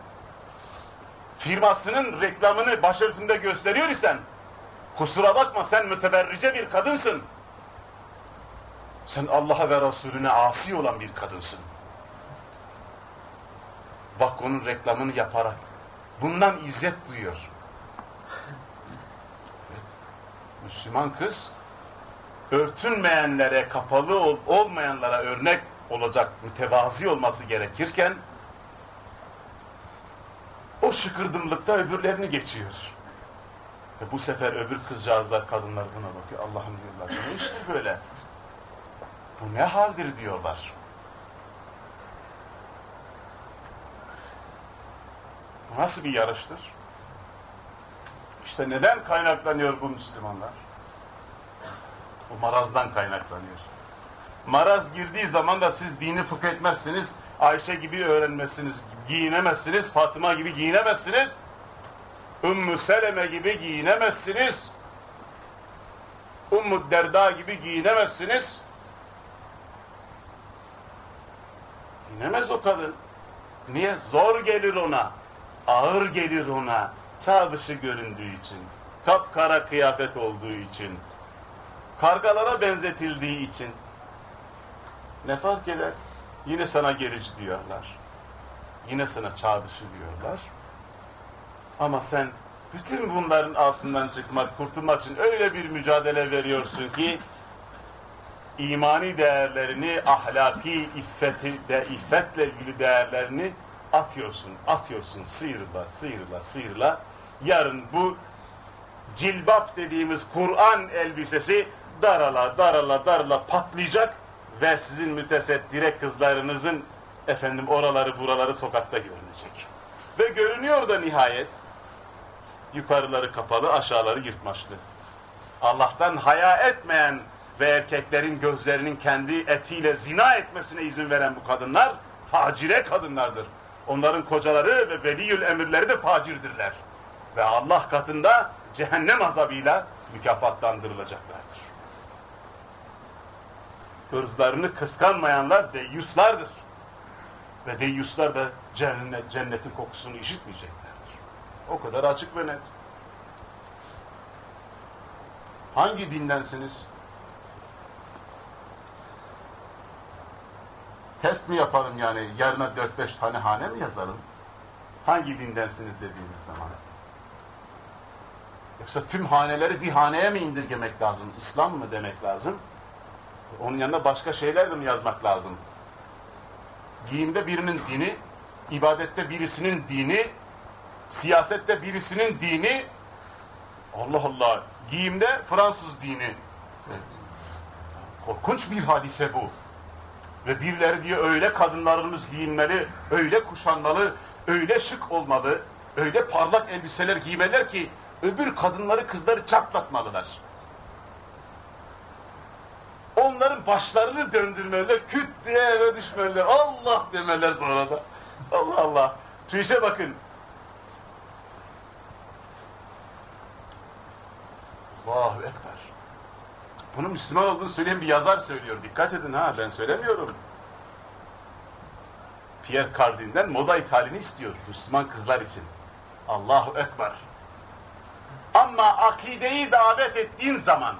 firmasının reklamını başörtünde gösteriyor isen kusura bakma sen müteberrice bir kadınsın. Sen Allah'a ve Resulüne asi olan bir kadınsın. Bak onun reklamını yaparak bundan izzet duyuyor. Müslüman kız örtünmeyenlere, kapalı ol, olmayanlara örnek olacak mütevazi olması gerekirken o şıkırdımlıkta öbürlerini geçiyor. Ve bu sefer öbür kızcağızlar, kadınlar buna bakıyor. Allah'ım diyorlar, ne iştir böyle? Bu ne haldir diyorlar. Nasıl bir yarıştır? İşte neden kaynaklanıyor bu Müslümanlar? Bu marazdan kaynaklanıyor. Maraz girdiği zaman da siz dini fıkh etmezsiniz, Ayşe gibi öğrenmezsiniz, giyinemezsiniz, Fatıma gibi giyinemezsiniz, Ümmü Seleme gibi giyinemezsiniz, Ümmü Derda gibi giyinemezsiniz. Giyinemez o kadın. Niye? Zor gelir ona, ağır gelir ona, çağ dışı göründüğü için, kapkara kıyafet olduğu için, kargalara benzetildiği için. Ne fark eder? Yine sana gerici diyorlar. Yine sana çağ dışı diyorlar. Ama sen bütün bunların altından çıkmak, kurtulmak için öyle bir mücadele veriyorsun ki imani değerlerini, ahlaki iffeti de iffetle ilgili değerlerini atıyorsun, atıyorsun, sıyrıla, sıyrıla, sıyrıla. Yarın bu cilbap dediğimiz Kur'an elbisesi darala, darala, darala patlayacak ve sizin müteseddire kızlarınızın efendim oraları buraları sokakta görünecek. Ve görünüyor da nihayet yukarıları kapalı, aşağıları yırtmaçlı. Allah'tan haya etmeyen ve erkeklerin gözlerinin kendi etiyle zina etmesine izin veren bu kadınlar facire kadınlardır. Onların kocaları ve veliyül emirleri de facirdirler. Ve Allah katında cehennem azabıyla mükafatlandırılacaklardır. Hırzlarını kıskanmayanlar deyyuslardır. Ve deyyuslar da cennet, cennetin kokusunu işitmeyeceklerdir. O kadar açık ve net. Hangi dindensiniz? Test mi yapalım yani? Yarına 4-5 tane hane mi yazalım? Hangi dindensiniz dediğiniz zaman? Yoksa tüm haneleri bir haneye mi indirgemek lazım? İslam mı demek lazım? Onun yanında başka şeyler de mi yazmak lazım? Giyimde birinin dini, ibadette birisinin dini, siyasette birisinin dini, Allah Allah, giyimde Fransız dini. Korkunç bir hadise bu. Ve birileri diye öyle kadınlarımız giyinmeli, öyle kuşanmalı, öyle şık olmalı, öyle parlak elbiseler giymeler ki öbür kadınları kızları çatlatmalılar. Onların başlarını döndürmeler, küt diye eve düşmeler, Allah demeler sonra da. Allah Allah. Şu işe bakın. Allahu Ekber. Bunu Müslüman olduğunu söyleyen bir yazar söylüyor. Dikkat edin ha ben söylemiyorum. Pierre Cardin'den moda ithalini istiyor Müslüman kızlar için. Allahu Ekber. Ama akideyi davet ettiğin zaman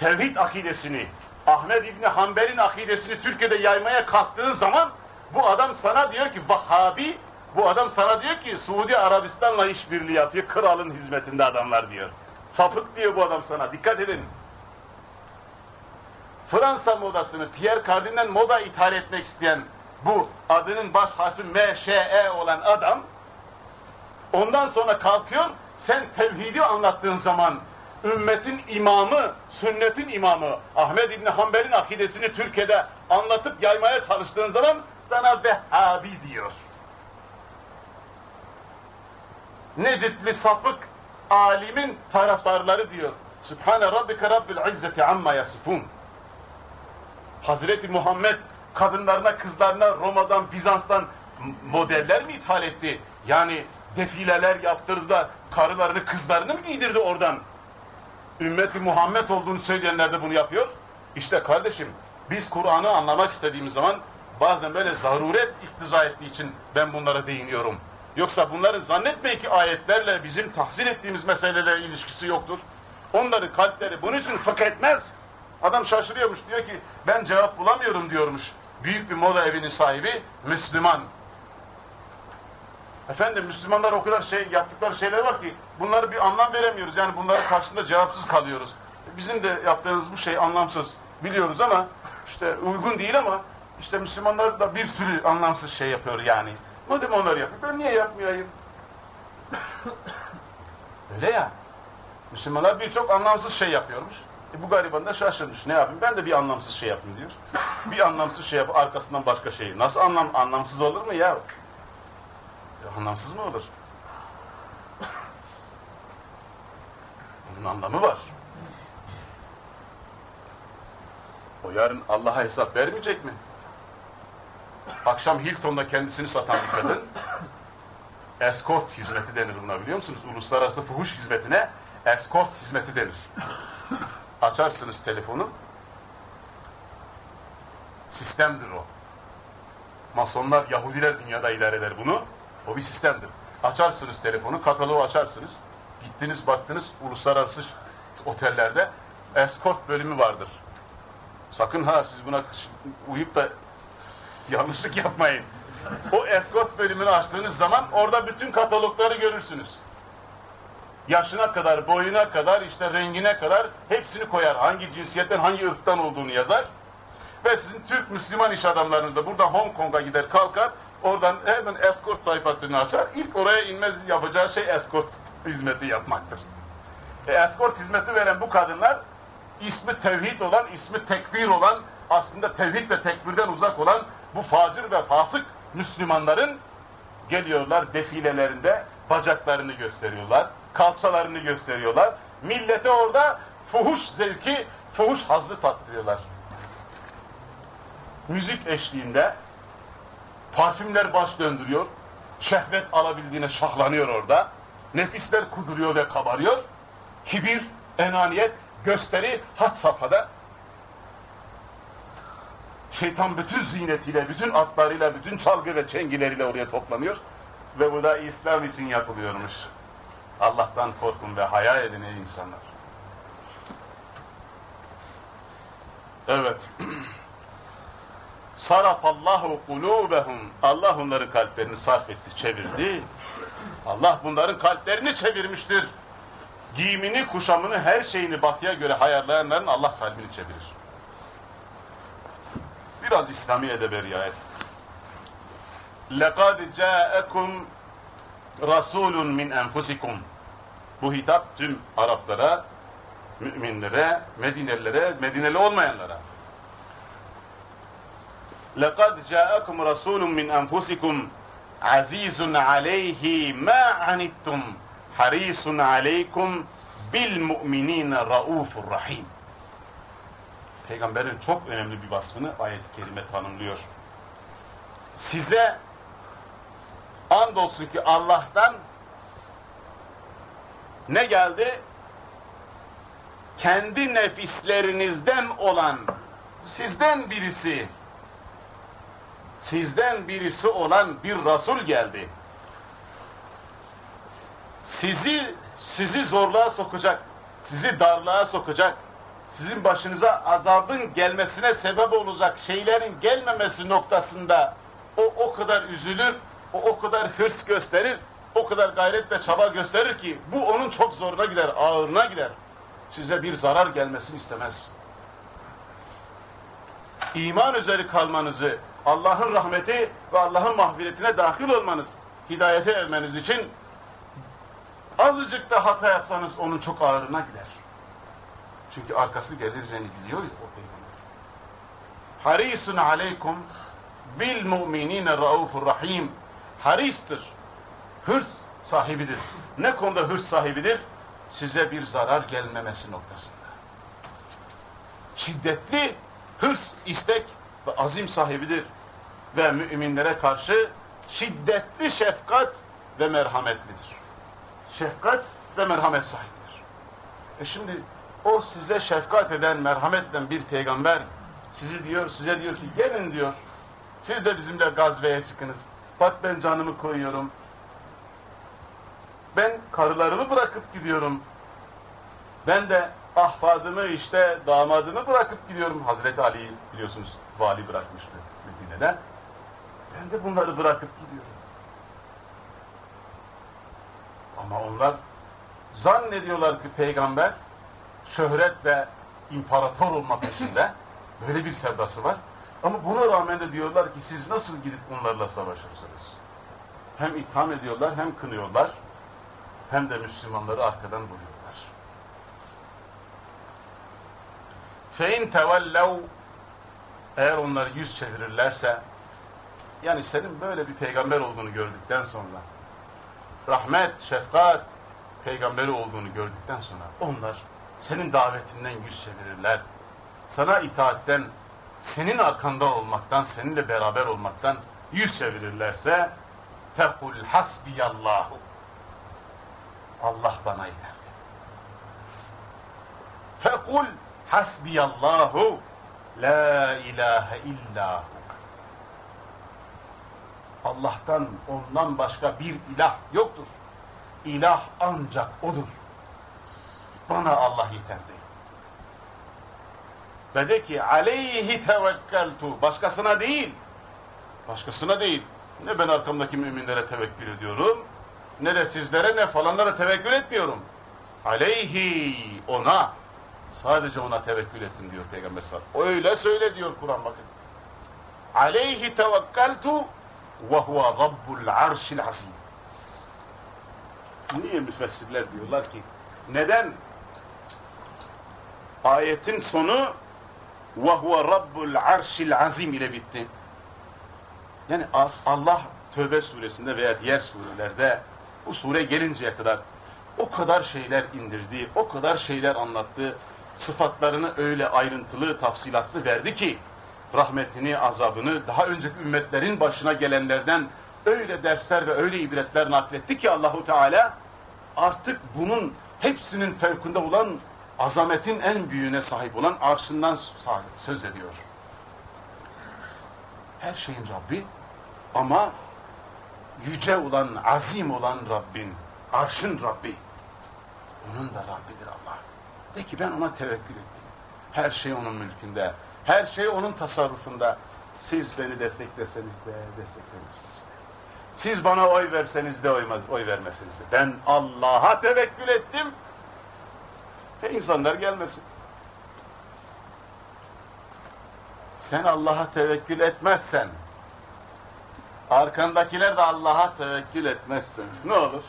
tevhid akidesini, Ahmed İbni Hanbel'in akidesini Türkiye'de yaymaya kalktığın zaman bu adam sana diyor ki Vahhabi, bu adam sana diyor ki Suudi Arabistan'la işbirliği yapıyor, kralın hizmetinde adamlar diyor. Sapık diyor bu adam sana, dikkat edin. Fransa modasını Pierre Cardin'den moda ithal etmek isteyen bu adının baş harfi M, Ş, E olan adam ondan sonra kalkıyor sen tevhidi anlattığın zaman ümmetin imamı, sünnetin imamı Ahmed İbni Hanbel'in akidesini Türkiye'de anlatıp yaymaya çalıştığın zaman sana Vehhabi diyor. Necitli sapık alimin taraftarları diyor. Sübhane Rabbike Rabbil İzzeti amma yasifun. Hazreti Muhammed kadınlarına, kızlarına Roma'dan, Bizans'tan modeller mi ithal etti? Yani defileler yaptırdı da karılarını, kızlarını mı giydirdi oradan? Ümmeti Muhammed olduğunu söyleyenler de bunu yapıyor. İşte kardeşim, biz Kur'an'ı anlamak istediğimiz zaman bazen böyle zaruret iktiza ettiği için ben bunlara değiniyorum. Yoksa bunların zannetmeyin ki ayetlerle bizim tahsil ettiğimiz meselelerle ilişkisi yoktur. Onların kalpleri bunun için fıkh etmez. Adam şaşırıyormuş diyor ki ben cevap bulamıyorum diyormuş. Büyük bir moda evinin sahibi Müslüman. Efendim Müslümanlar o kadar şey yaptıkları şeyler var ki bunları bir anlam veremiyoruz. Yani bunların karşısında cevapsız kalıyoruz. Bizim de yaptığımız bu şey anlamsız biliyoruz ama işte uygun değil ama işte Müslümanlar da bir sürü anlamsız şey yapıyor yani. Madem onlar yapıyor ben niye yapmayayım? Öyle ya. Müslümanlar birçok anlamsız şey yapıyormuş. E bu gariban da şaşırmış. Ne yapayım? Ben de bir anlamsız şey yapayım diyor. Bir anlamsız şey yap, arkasından başka şey. Nasıl anlam anlamsız olur mu ya? ya anlamsız mı olur? Bunun anlamı var. O yarın Allah'a hesap vermeyecek mi? Akşam Hilton'da kendisini satan bir kadın escort hizmeti denir buna biliyor musunuz? Uluslararası fuhuş hizmetine escort hizmeti denir. Açarsınız telefonu. Sistemdir o. Masonlar, Yahudiler dünyada eder bunu. O bir sistemdir. Açarsınız telefonu, kataloğu açarsınız. Gittiniz baktınız uluslararası otellerde escort bölümü vardır. Sakın ha siz buna uyup da yanlışlık yapmayın. O escort bölümünü açtığınız zaman orada bütün katalogları görürsünüz yaşına kadar, boyuna kadar, işte rengine kadar hepsini koyar. Hangi cinsiyetten, hangi ırktan olduğunu yazar. Ve sizin Türk Müslüman iş adamlarınız da buradan Hong Kong'a gider kalkar, oradan hemen escort sayfasını açar. İlk oraya inmez yapacağı şey escort hizmeti yapmaktır. E, escort hizmeti veren bu kadınlar ismi tevhid olan, ismi tekbir olan, aslında tevhid ve tekbirden uzak olan bu facir ve fasık Müslümanların geliyorlar defilelerinde bacaklarını gösteriyorlar kalçalarını gösteriyorlar. Millete orada fuhuş zevki, fuhuş hazzı tattırıyorlar. Müzik eşliğinde parfümler baş döndürüyor. Şehvet alabildiğine şahlanıyor orada. Nefisler kuduruyor ve kabarıyor. Kibir, enaniyet, gösteri hat safhada. Şeytan bütün ziynetiyle, bütün atlarıyla, bütün çalgı ve çengileriyle oraya toplanıyor. Ve bu da İslam için yapılıyormuş. Allah'tan korkun ve haya edin ey insanlar. Evet. sarafallahu kulubehum. Allah onların kalplerini sarf etti, çevirdi. Allah bunların kalplerini çevirmiştir. Giyimini, kuşamını, her şeyini batıya göre hayarlayanların Allah kalbini çevirir. Biraz İslami edebe riayet. لَقَدْ جَاءَكُمْ rasulun min enfusikum. Bu hitap tüm Araplara, müminlere, Medinelilere, Medineli olmayanlara. لَقَدْ جَاءَكُمْ رَسُولٌ مِنْ أَنْفُسِكُمْ عَز۪يزٌ عَلَيْهِ مَا عَنِتُّمْ حَر۪يسٌ عَلَيْكُمْ بِالْمُؤْمِن۪ينَ رَؤُوفُ الرَّحِيمُ Peygamberin çok önemli bir vasfını ayet-i kerime tanımlıyor. Size andolsun ki Allah'tan ne geldi? Kendi nefislerinizden olan sizden birisi sizden birisi olan bir Resul geldi. Sizi sizi zorluğa sokacak, sizi darlığa sokacak, sizin başınıza azabın gelmesine sebep olacak şeylerin gelmemesi noktasında o o kadar üzülür, o o kadar hırs gösterir, o kadar gayret ve çaba gösterir ki bu onun çok zoruna gider, ağırına gider. Size bir zarar gelmesini istemez. İman üzeri kalmanızı, Allah'ın rahmeti ve Allah'ın mahfiretine dahil olmanız, hidayete ermeniz için azıcık da hata yapsanız onun çok ağırına gider. Çünkü arkası geleceğini biliyor ya o peygamber. Harisun aleykum bil mu'minine raufur rahim. Haristir. Hırs sahibidir. Ne konuda hırs sahibidir? Size bir zarar gelmemesi noktasında. Şiddetli hırs, istek ve azim sahibidir. Ve müminlere karşı şiddetli şefkat ve merhametlidir. Şefkat ve merhamet sahibidir. E şimdi o size şefkat eden, merhamet eden bir peygamber sizi diyor, size diyor ki gelin diyor. Siz de bizimle gazveye çıkınız. Bak ben canımı koyuyorum. Ben karılarımı bırakıp gidiyorum. Ben de ahfadımı işte damadımı bırakıp gidiyorum. Hazreti Ali'yi biliyorsunuz vali bırakmıştı Medine'de. Ben de bunları bırakıp gidiyorum. Ama onlar zannediyorlar ki peygamber şöhret ve imparator olma peşinde. Böyle bir sevdası var. Ama buna rağmen de diyorlar ki siz nasıl gidip bunlarla savaşırsınız? Hem itham ediyorlar hem kınıyorlar hem de Müslümanları arkadan vuruyorlar. Fein tevellev eğer onlar yüz çevirirlerse yani senin böyle bir peygamber olduğunu gördükten sonra rahmet, şefkat peygamberi olduğunu gördükten sonra onlar senin davetinden yüz çevirirler. Sana itaatten, senin arkanda olmaktan, seninle beraber olmaktan yüz çevirirlerse fekul hasbiyallahu Allah bana yeter. Fekul hasbiyallahu la ilahe illahu Allah'tan ondan başka bir ilah yoktur. İlah ancak odur. Bana Allah yeterdi. Ve de ki aleyhi tevekkeltu. Başkasına değil. Başkasına değil. Ne ben arkamdaki müminlere tevekkül ediyorum, ne de sizlere ne falanlara tevekkül etmiyorum. Aleyhi ona. Sadece ona tevekkül ettim diyor Peygamber sallallahu Öyle söyle diyor Kur'an bakın. Aleyhi tevekkeltu ve huve rabbul arşil azim. Niye müfessirler diyorlar ki neden ayetin sonu ve huve rabbul arşil azim ile bitti? Yani Allah Tövbe suresinde veya diğer surelerde bu sure gelinceye kadar o kadar şeyler indirdi, o kadar şeyler anlattı, sıfatlarını öyle ayrıntılı, tafsilatlı verdi ki rahmetini, azabını daha önceki ümmetlerin başına gelenlerden öyle dersler ve öyle ibretler nakletti ki Allahu Teala artık bunun hepsinin fevkinde olan azametin en büyüğüne sahip olan arşından söz ediyor. Her şeyin Rabbi ama yüce olan, azim olan Rabbin, arşın Rabbi. Onun da Rabbidir Allah. De ki ben ona tevekkül ettim. Her şey onun mülkünde. Her şey onun tasarrufunda. Siz beni destekleseniz de desteklemeseniz de. Siz bana oy verseniz de oy, oy vermeseniz de. Ben Allah'a tevekkül ettim. Ve insanlar gelmesin. Sen Allah'a tevekkül etmezsen, arkandakiler de Allah'a tevekkül etmezsin. Ne olur?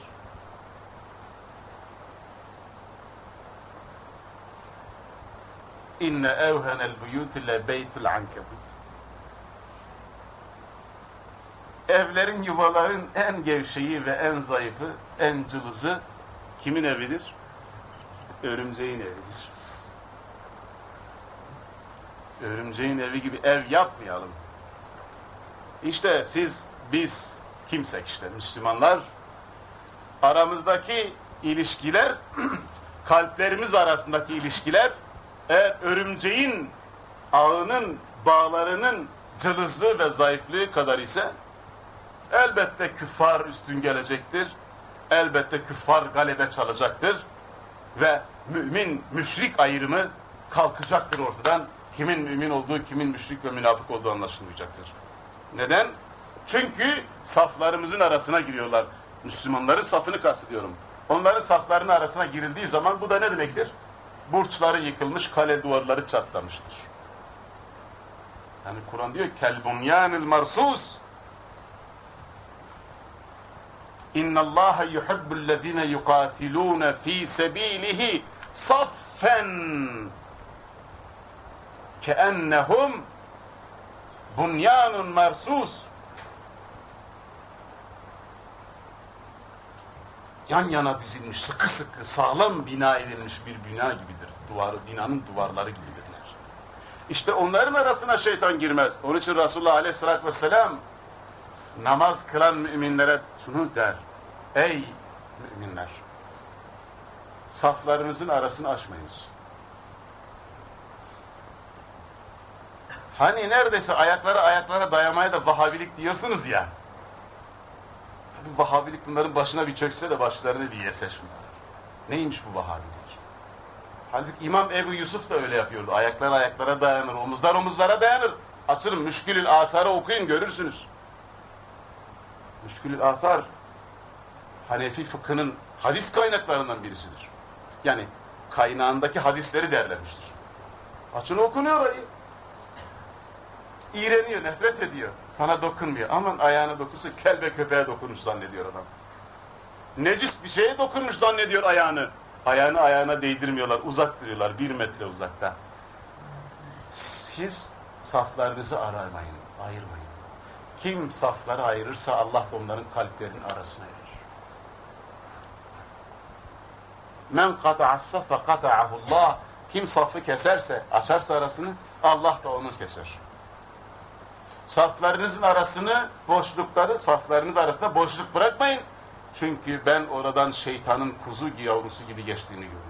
İnne evhenel buyuti le beytul ankebut. Evlerin, yuvaların en gevşeği ve en zayıfı, en cılızı kimin evidir? Örümceğin evidir. Örümceğin evi gibi ev yapmayalım. İşte siz, biz, kimsek işte Müslümanlar, aramızdaki ilişkiler, kalplerimiz arasındaki ilişkiler, eğer örümceğin ağının, bağlarının cılızlığı ve zayıflığı kadar ise, elbette küffar üstün gelecektir, elbette küffar galebe çalacaktır ve mümin, müşrik ayrımı kalkacaktır ortadan, kimin mümin olduğu, kimin müşrik ve münafık olduğu anlaşılmayacaktır. Neden? Çünkü saflarımızın arasına giriyorlar. Müslümanların safını kastediyorum. Onların saflarının arasına girildiği zaman bu da ne demektir? Burçları yıkılmış, kale duvarları çatlamıştır. Yani Kur'an diyor kelbunyanil marsus İnna Allah yuhibbu'llezine yuqatilun fi sabilihi saffen keennehum bunyanun mersus yan yana dizilmiş, sıkı sıkı, sağlam bina edilmiş bir bina gibidir. Duvarı, binanın duvarları gibidirler. İşte onların arasına şeytan girmez. Onun için Resulullah Aleyhisselatü Vesselam namaz kılan müminlere şunu der. Ey müminler! Saflarınızın arasını açmayınız. Hani neredeyse ayaklara ayaklara dayamaya da Vahabilik diyorsunuz ya. Bu Vahabilik bunların başına bir çökse de başlarını bir yese şunlar. Neymiş bu Vahabilik? Halbuki İmam Ebu Yusuf da öyle yapıyordu. Ayaklar ayaklara dayanır, omuzlar omuzlara dayanır. Açırın Müşkülül Athar'ı okuyun görürsünüz. Müşkülül Athar Hanefi fıkhının hadis kaynaklarından birisidir. Yani kaynağındaki hadisleri derlemiştir. Açın okunuyor orayı. İğreniyor, nefret ediyor. Sana dokunmuyor. Aman ayağına dokunsa kelbe köpeğe dokunmuş zannediyor adam. Necis bir şeye dokunmuş zannediyor ayağını. Ayağını ayağına değdirmiyorlar, uzak duruyorlar, bir metre uzakta. Siz saflarınızı aramayın, ayırmayın. Kim safları ayırırsa Allah onların kalplerinin arasına erir. Men kata'as safa kata'ahullah. Kim safı keserse, açarsa arasını, Allah da onu keser. Saflarınızın arasını, boşlukları, saflarınız arasında boşluk bırakmayın. Çünkü ben oradan şeytanın kuzu yavrusu gibi geçtiğini görüyorum.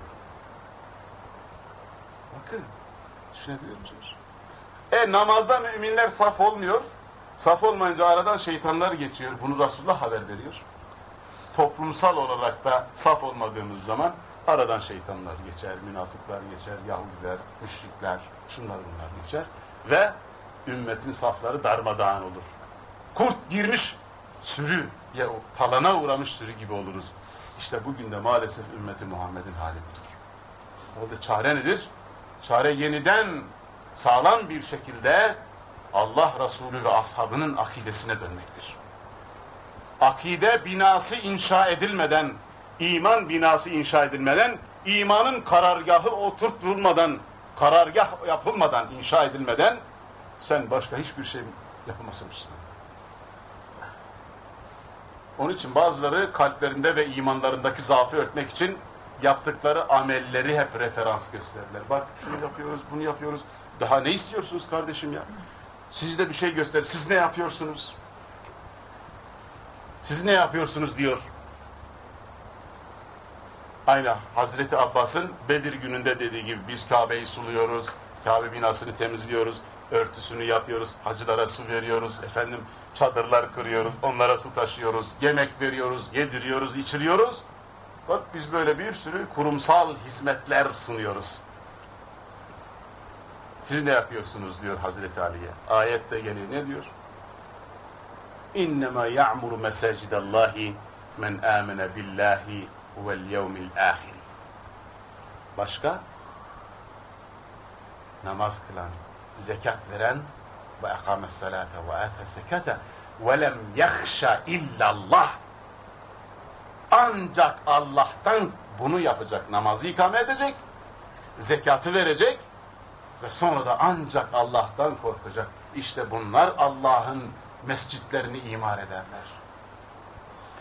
Bakın, düşünebiliyor musunuz? E namazda müminler saf olmuyor. Saf olmayınca aradan şeytanlar geçiyor. Bunu Resulullah haber veriyor. Toplumsal olarak da saf olmadığımız zaman aradan şeytanlar geçer, münafıklar geçer, Yahudiler, müşrikler, şunlar bunlar geçer. Ve ümmetin safları darmadağın olur. Kurt girmiş sürü, ya talana uğramış sürü gibi oluruz. İşte bugün de maalesef ümmeti Muhammed'in hali budur. O da çare nedir? Çare yeniden sağlam bir şekilde Allah Resulü ve ashabının akidesine dönmektir. Akide binası inşa edilmeden, iman binası inşa edilmeden, imanın karargahı oturtulmadan, karargah yapılmadan, inşa edilmeden sen başka hiçbir şey yapamazsın Müslüman. Onun için bazıları kalplerinde ve imanlarındaki zaafı örtmek için yaptıkları amelleri hep referans gösterirler. Bak şunu yapıyoruz, bunu yapıyoruz. Daha ne istiyorsunuz kardeşim ya? Siz de bir şey göster. Siz ne yapıyorsunuz? Siz ne yapıyorsunuz diyor. Aynı Hazreti Abbas'ın Bedir gününde dediği gibi biz Kabe'yi suluyoruz, Kabe binasını temizliyoruz, örtüsünü yapıyoruz, hacılara su veriyoruz, efendim çadırlar kırıyoruz, onlara su taşıyoruz, yemek veriyoruz, yediriyoruz, içiriyoruz. Bak biz böyle bir sürü kurumsal hizmetler sunuyoruz. Siz ne yapıyorsunuz diyor Hazreti Ali'ye. Ayette geliyor ne diyor? İnnemâ ya'muru mesacidallahi men amene billahi vel yevmil ahir. Başka? Namaz kılan, zekat veren ve ekâmes salâte ve âte zekate ve lem yahşa illallah. Ancak Allah'tan bunu yapacak, namazı ikame edecek, zekatı verecek ve sonra da ancak Allah'tan korkacak. İşte bunlar Allah'ın mescitlerini imar ederler.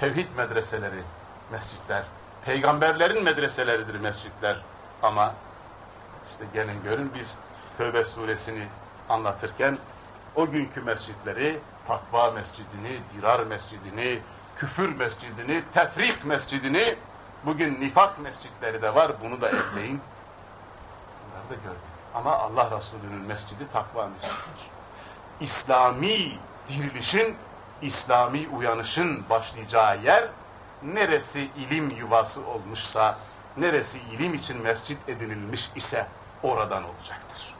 Tevhid medreseleri, mescitler, peygamberlerin medreseleridir mescitler. Ama işte gelin görün biz Tövbe suresini anlatırken o günkü mescitleri, takva mescidini, dirar mescidini, küfür mescidini, tefrik mescidini, bugün nifak mescitleri de var, bunu da ekleyin. Bunları da gördük. Ama Allah Resulü'nün mescidi takva mescididir. İslami dirilişin, İslami uyanışın başlayacağı yer, neresi ilim yuvası olmuşsa, neresi ilim için mescit edinilmiş ise oradan olacaktır.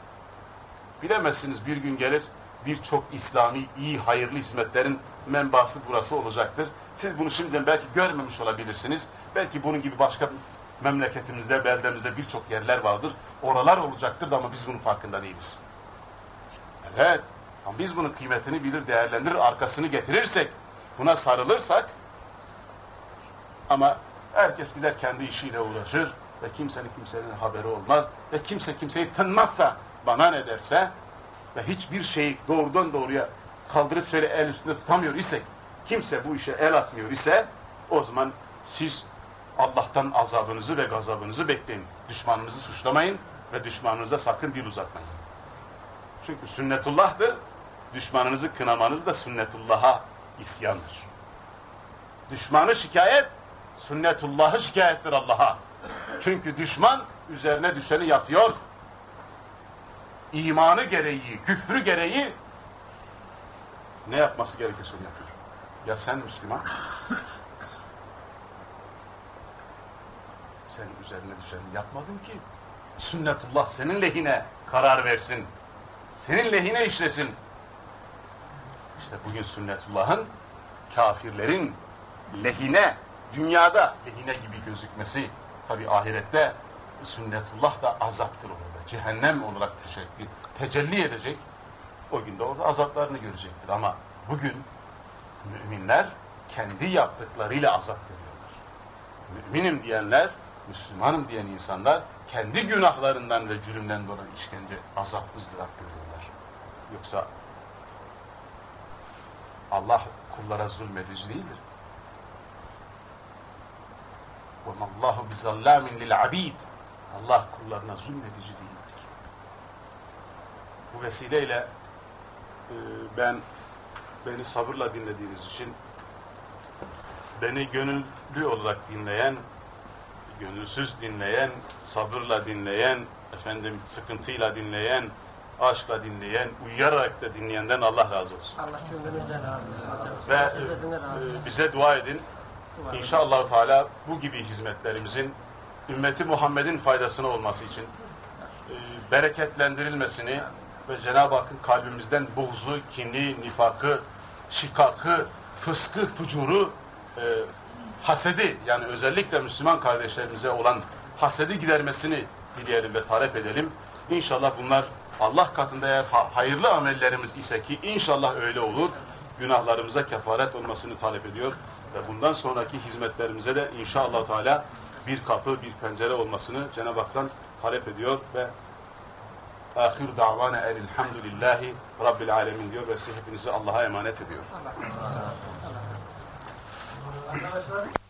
Bilemezsiniz bir gün gelir, birçok İslami iyi hayırlı hizmetlerin menbası burası olacaktır. Siz bunu şimdiden belki görmemiş olabilirsiniz. Belki bunun gibi başka memleketimizde, beldemizde birçok yerler vardır. Oralar olacaktır da ama biz bunun farkında değiliz. Evet, ama biz bunun kıymetini bilir, değerlendirir, arkasını getirirsek, buna sarılırsak ama herkes gider kendi işiyle uğraşır ve kimsenin kimsenin haberi olmaz ve kimse kimseyi tanımazsa bana ne derse ve hiçbir şeyi doğrudan doğruya kaldırıp şöyle el üstünde tutamıyor isek, kimse bu işe el atmıyor ise o zaman siz Allah'tan azabınızı ve gazabınızı bekleyin. Düşmanınızı suçlamayın ve düşmanınıza sakın dil uzatmayın. Çünkü sünnetullah'tır. Düşmanınızı kınamanız da sünnetullah'a isyandır. Düşmanı şikayet, sünnetullah'ı şikayettir Allah'a. Çünkü düşman üzerine düşeni yapıyor. İmanı gereği, küfrü gereği ne yapması gerekiyorsa onu yapıyor. Ya sen Müslüman? Sen üzerine düşeni yapmadın ki. Sünnetullah senin lehine karar versin. Senin lehine işlesin. İşte bugün sünnetullahın kafirlerin lehine, dünyada lehine gibi gözükmesi, tabi ahirette sünnetullah da azaptır orada. Cehennem olarak teşekkür, tecelli edecek. O gün de orada azaplarını görecektir. Ama bugün müminler kendi yaptıklarıyla azap görüyorlar. Müminim diyenler, Müslümanım diyen insanlar kendi günahlarından ve cürümden dolayı işkence, azap, ızdırap görüyorlar. Yoksa Allah kullara zulmedici değildir. وَمَا اللّٰهُ بِزَلَّامٍ لِلْعَب۪يدِ Allah kullarına zulmedici değildir. Bu vesileyle e, ben beni sabırla dinlediğiniz için beni gönüllü olarak dinleyen, gönülsüz dinleyen, sabırla dinleyen, efendim sıkıntıyla dinleyen, aşkla dinleyen, uyuyarak da dinleyenden Allah razı olsun. Allah gönlümüzden razı olsun. Ve Hazretinden razı olsun. e, bize dua edin. İnşallah Teala bu gibi hizmetlerimizin ümmeti Muhammed'in faydasına olması için e, bereketlendirilmesini ve Cenab-ı Hakk'ın kalbimizden buğzu, kini, nifakı, şikakı, fıskı, fucuru, e, hasedi yani özellikle Müslüman kardeşlerimize olan hasedi gidermesini dileyelim ve talep edelim. İnşallah bunlar Allah katında eğer ha- hayırlı amellerimiz ise ki inşallah öyle olur. Günahlarımıza kefaret olmasını talep ediyor ve bundan sonraki hizmetlerimize de inşallah Teala bir kapı, bir pencere olmasını Cenab-ı Hak'tan talep ediyor ve ahir davana elhamdülillahi rabbil alemin diyor ve size hepinizi Allah'a emanet ediyor. Allah. Allah. Arkadaşlar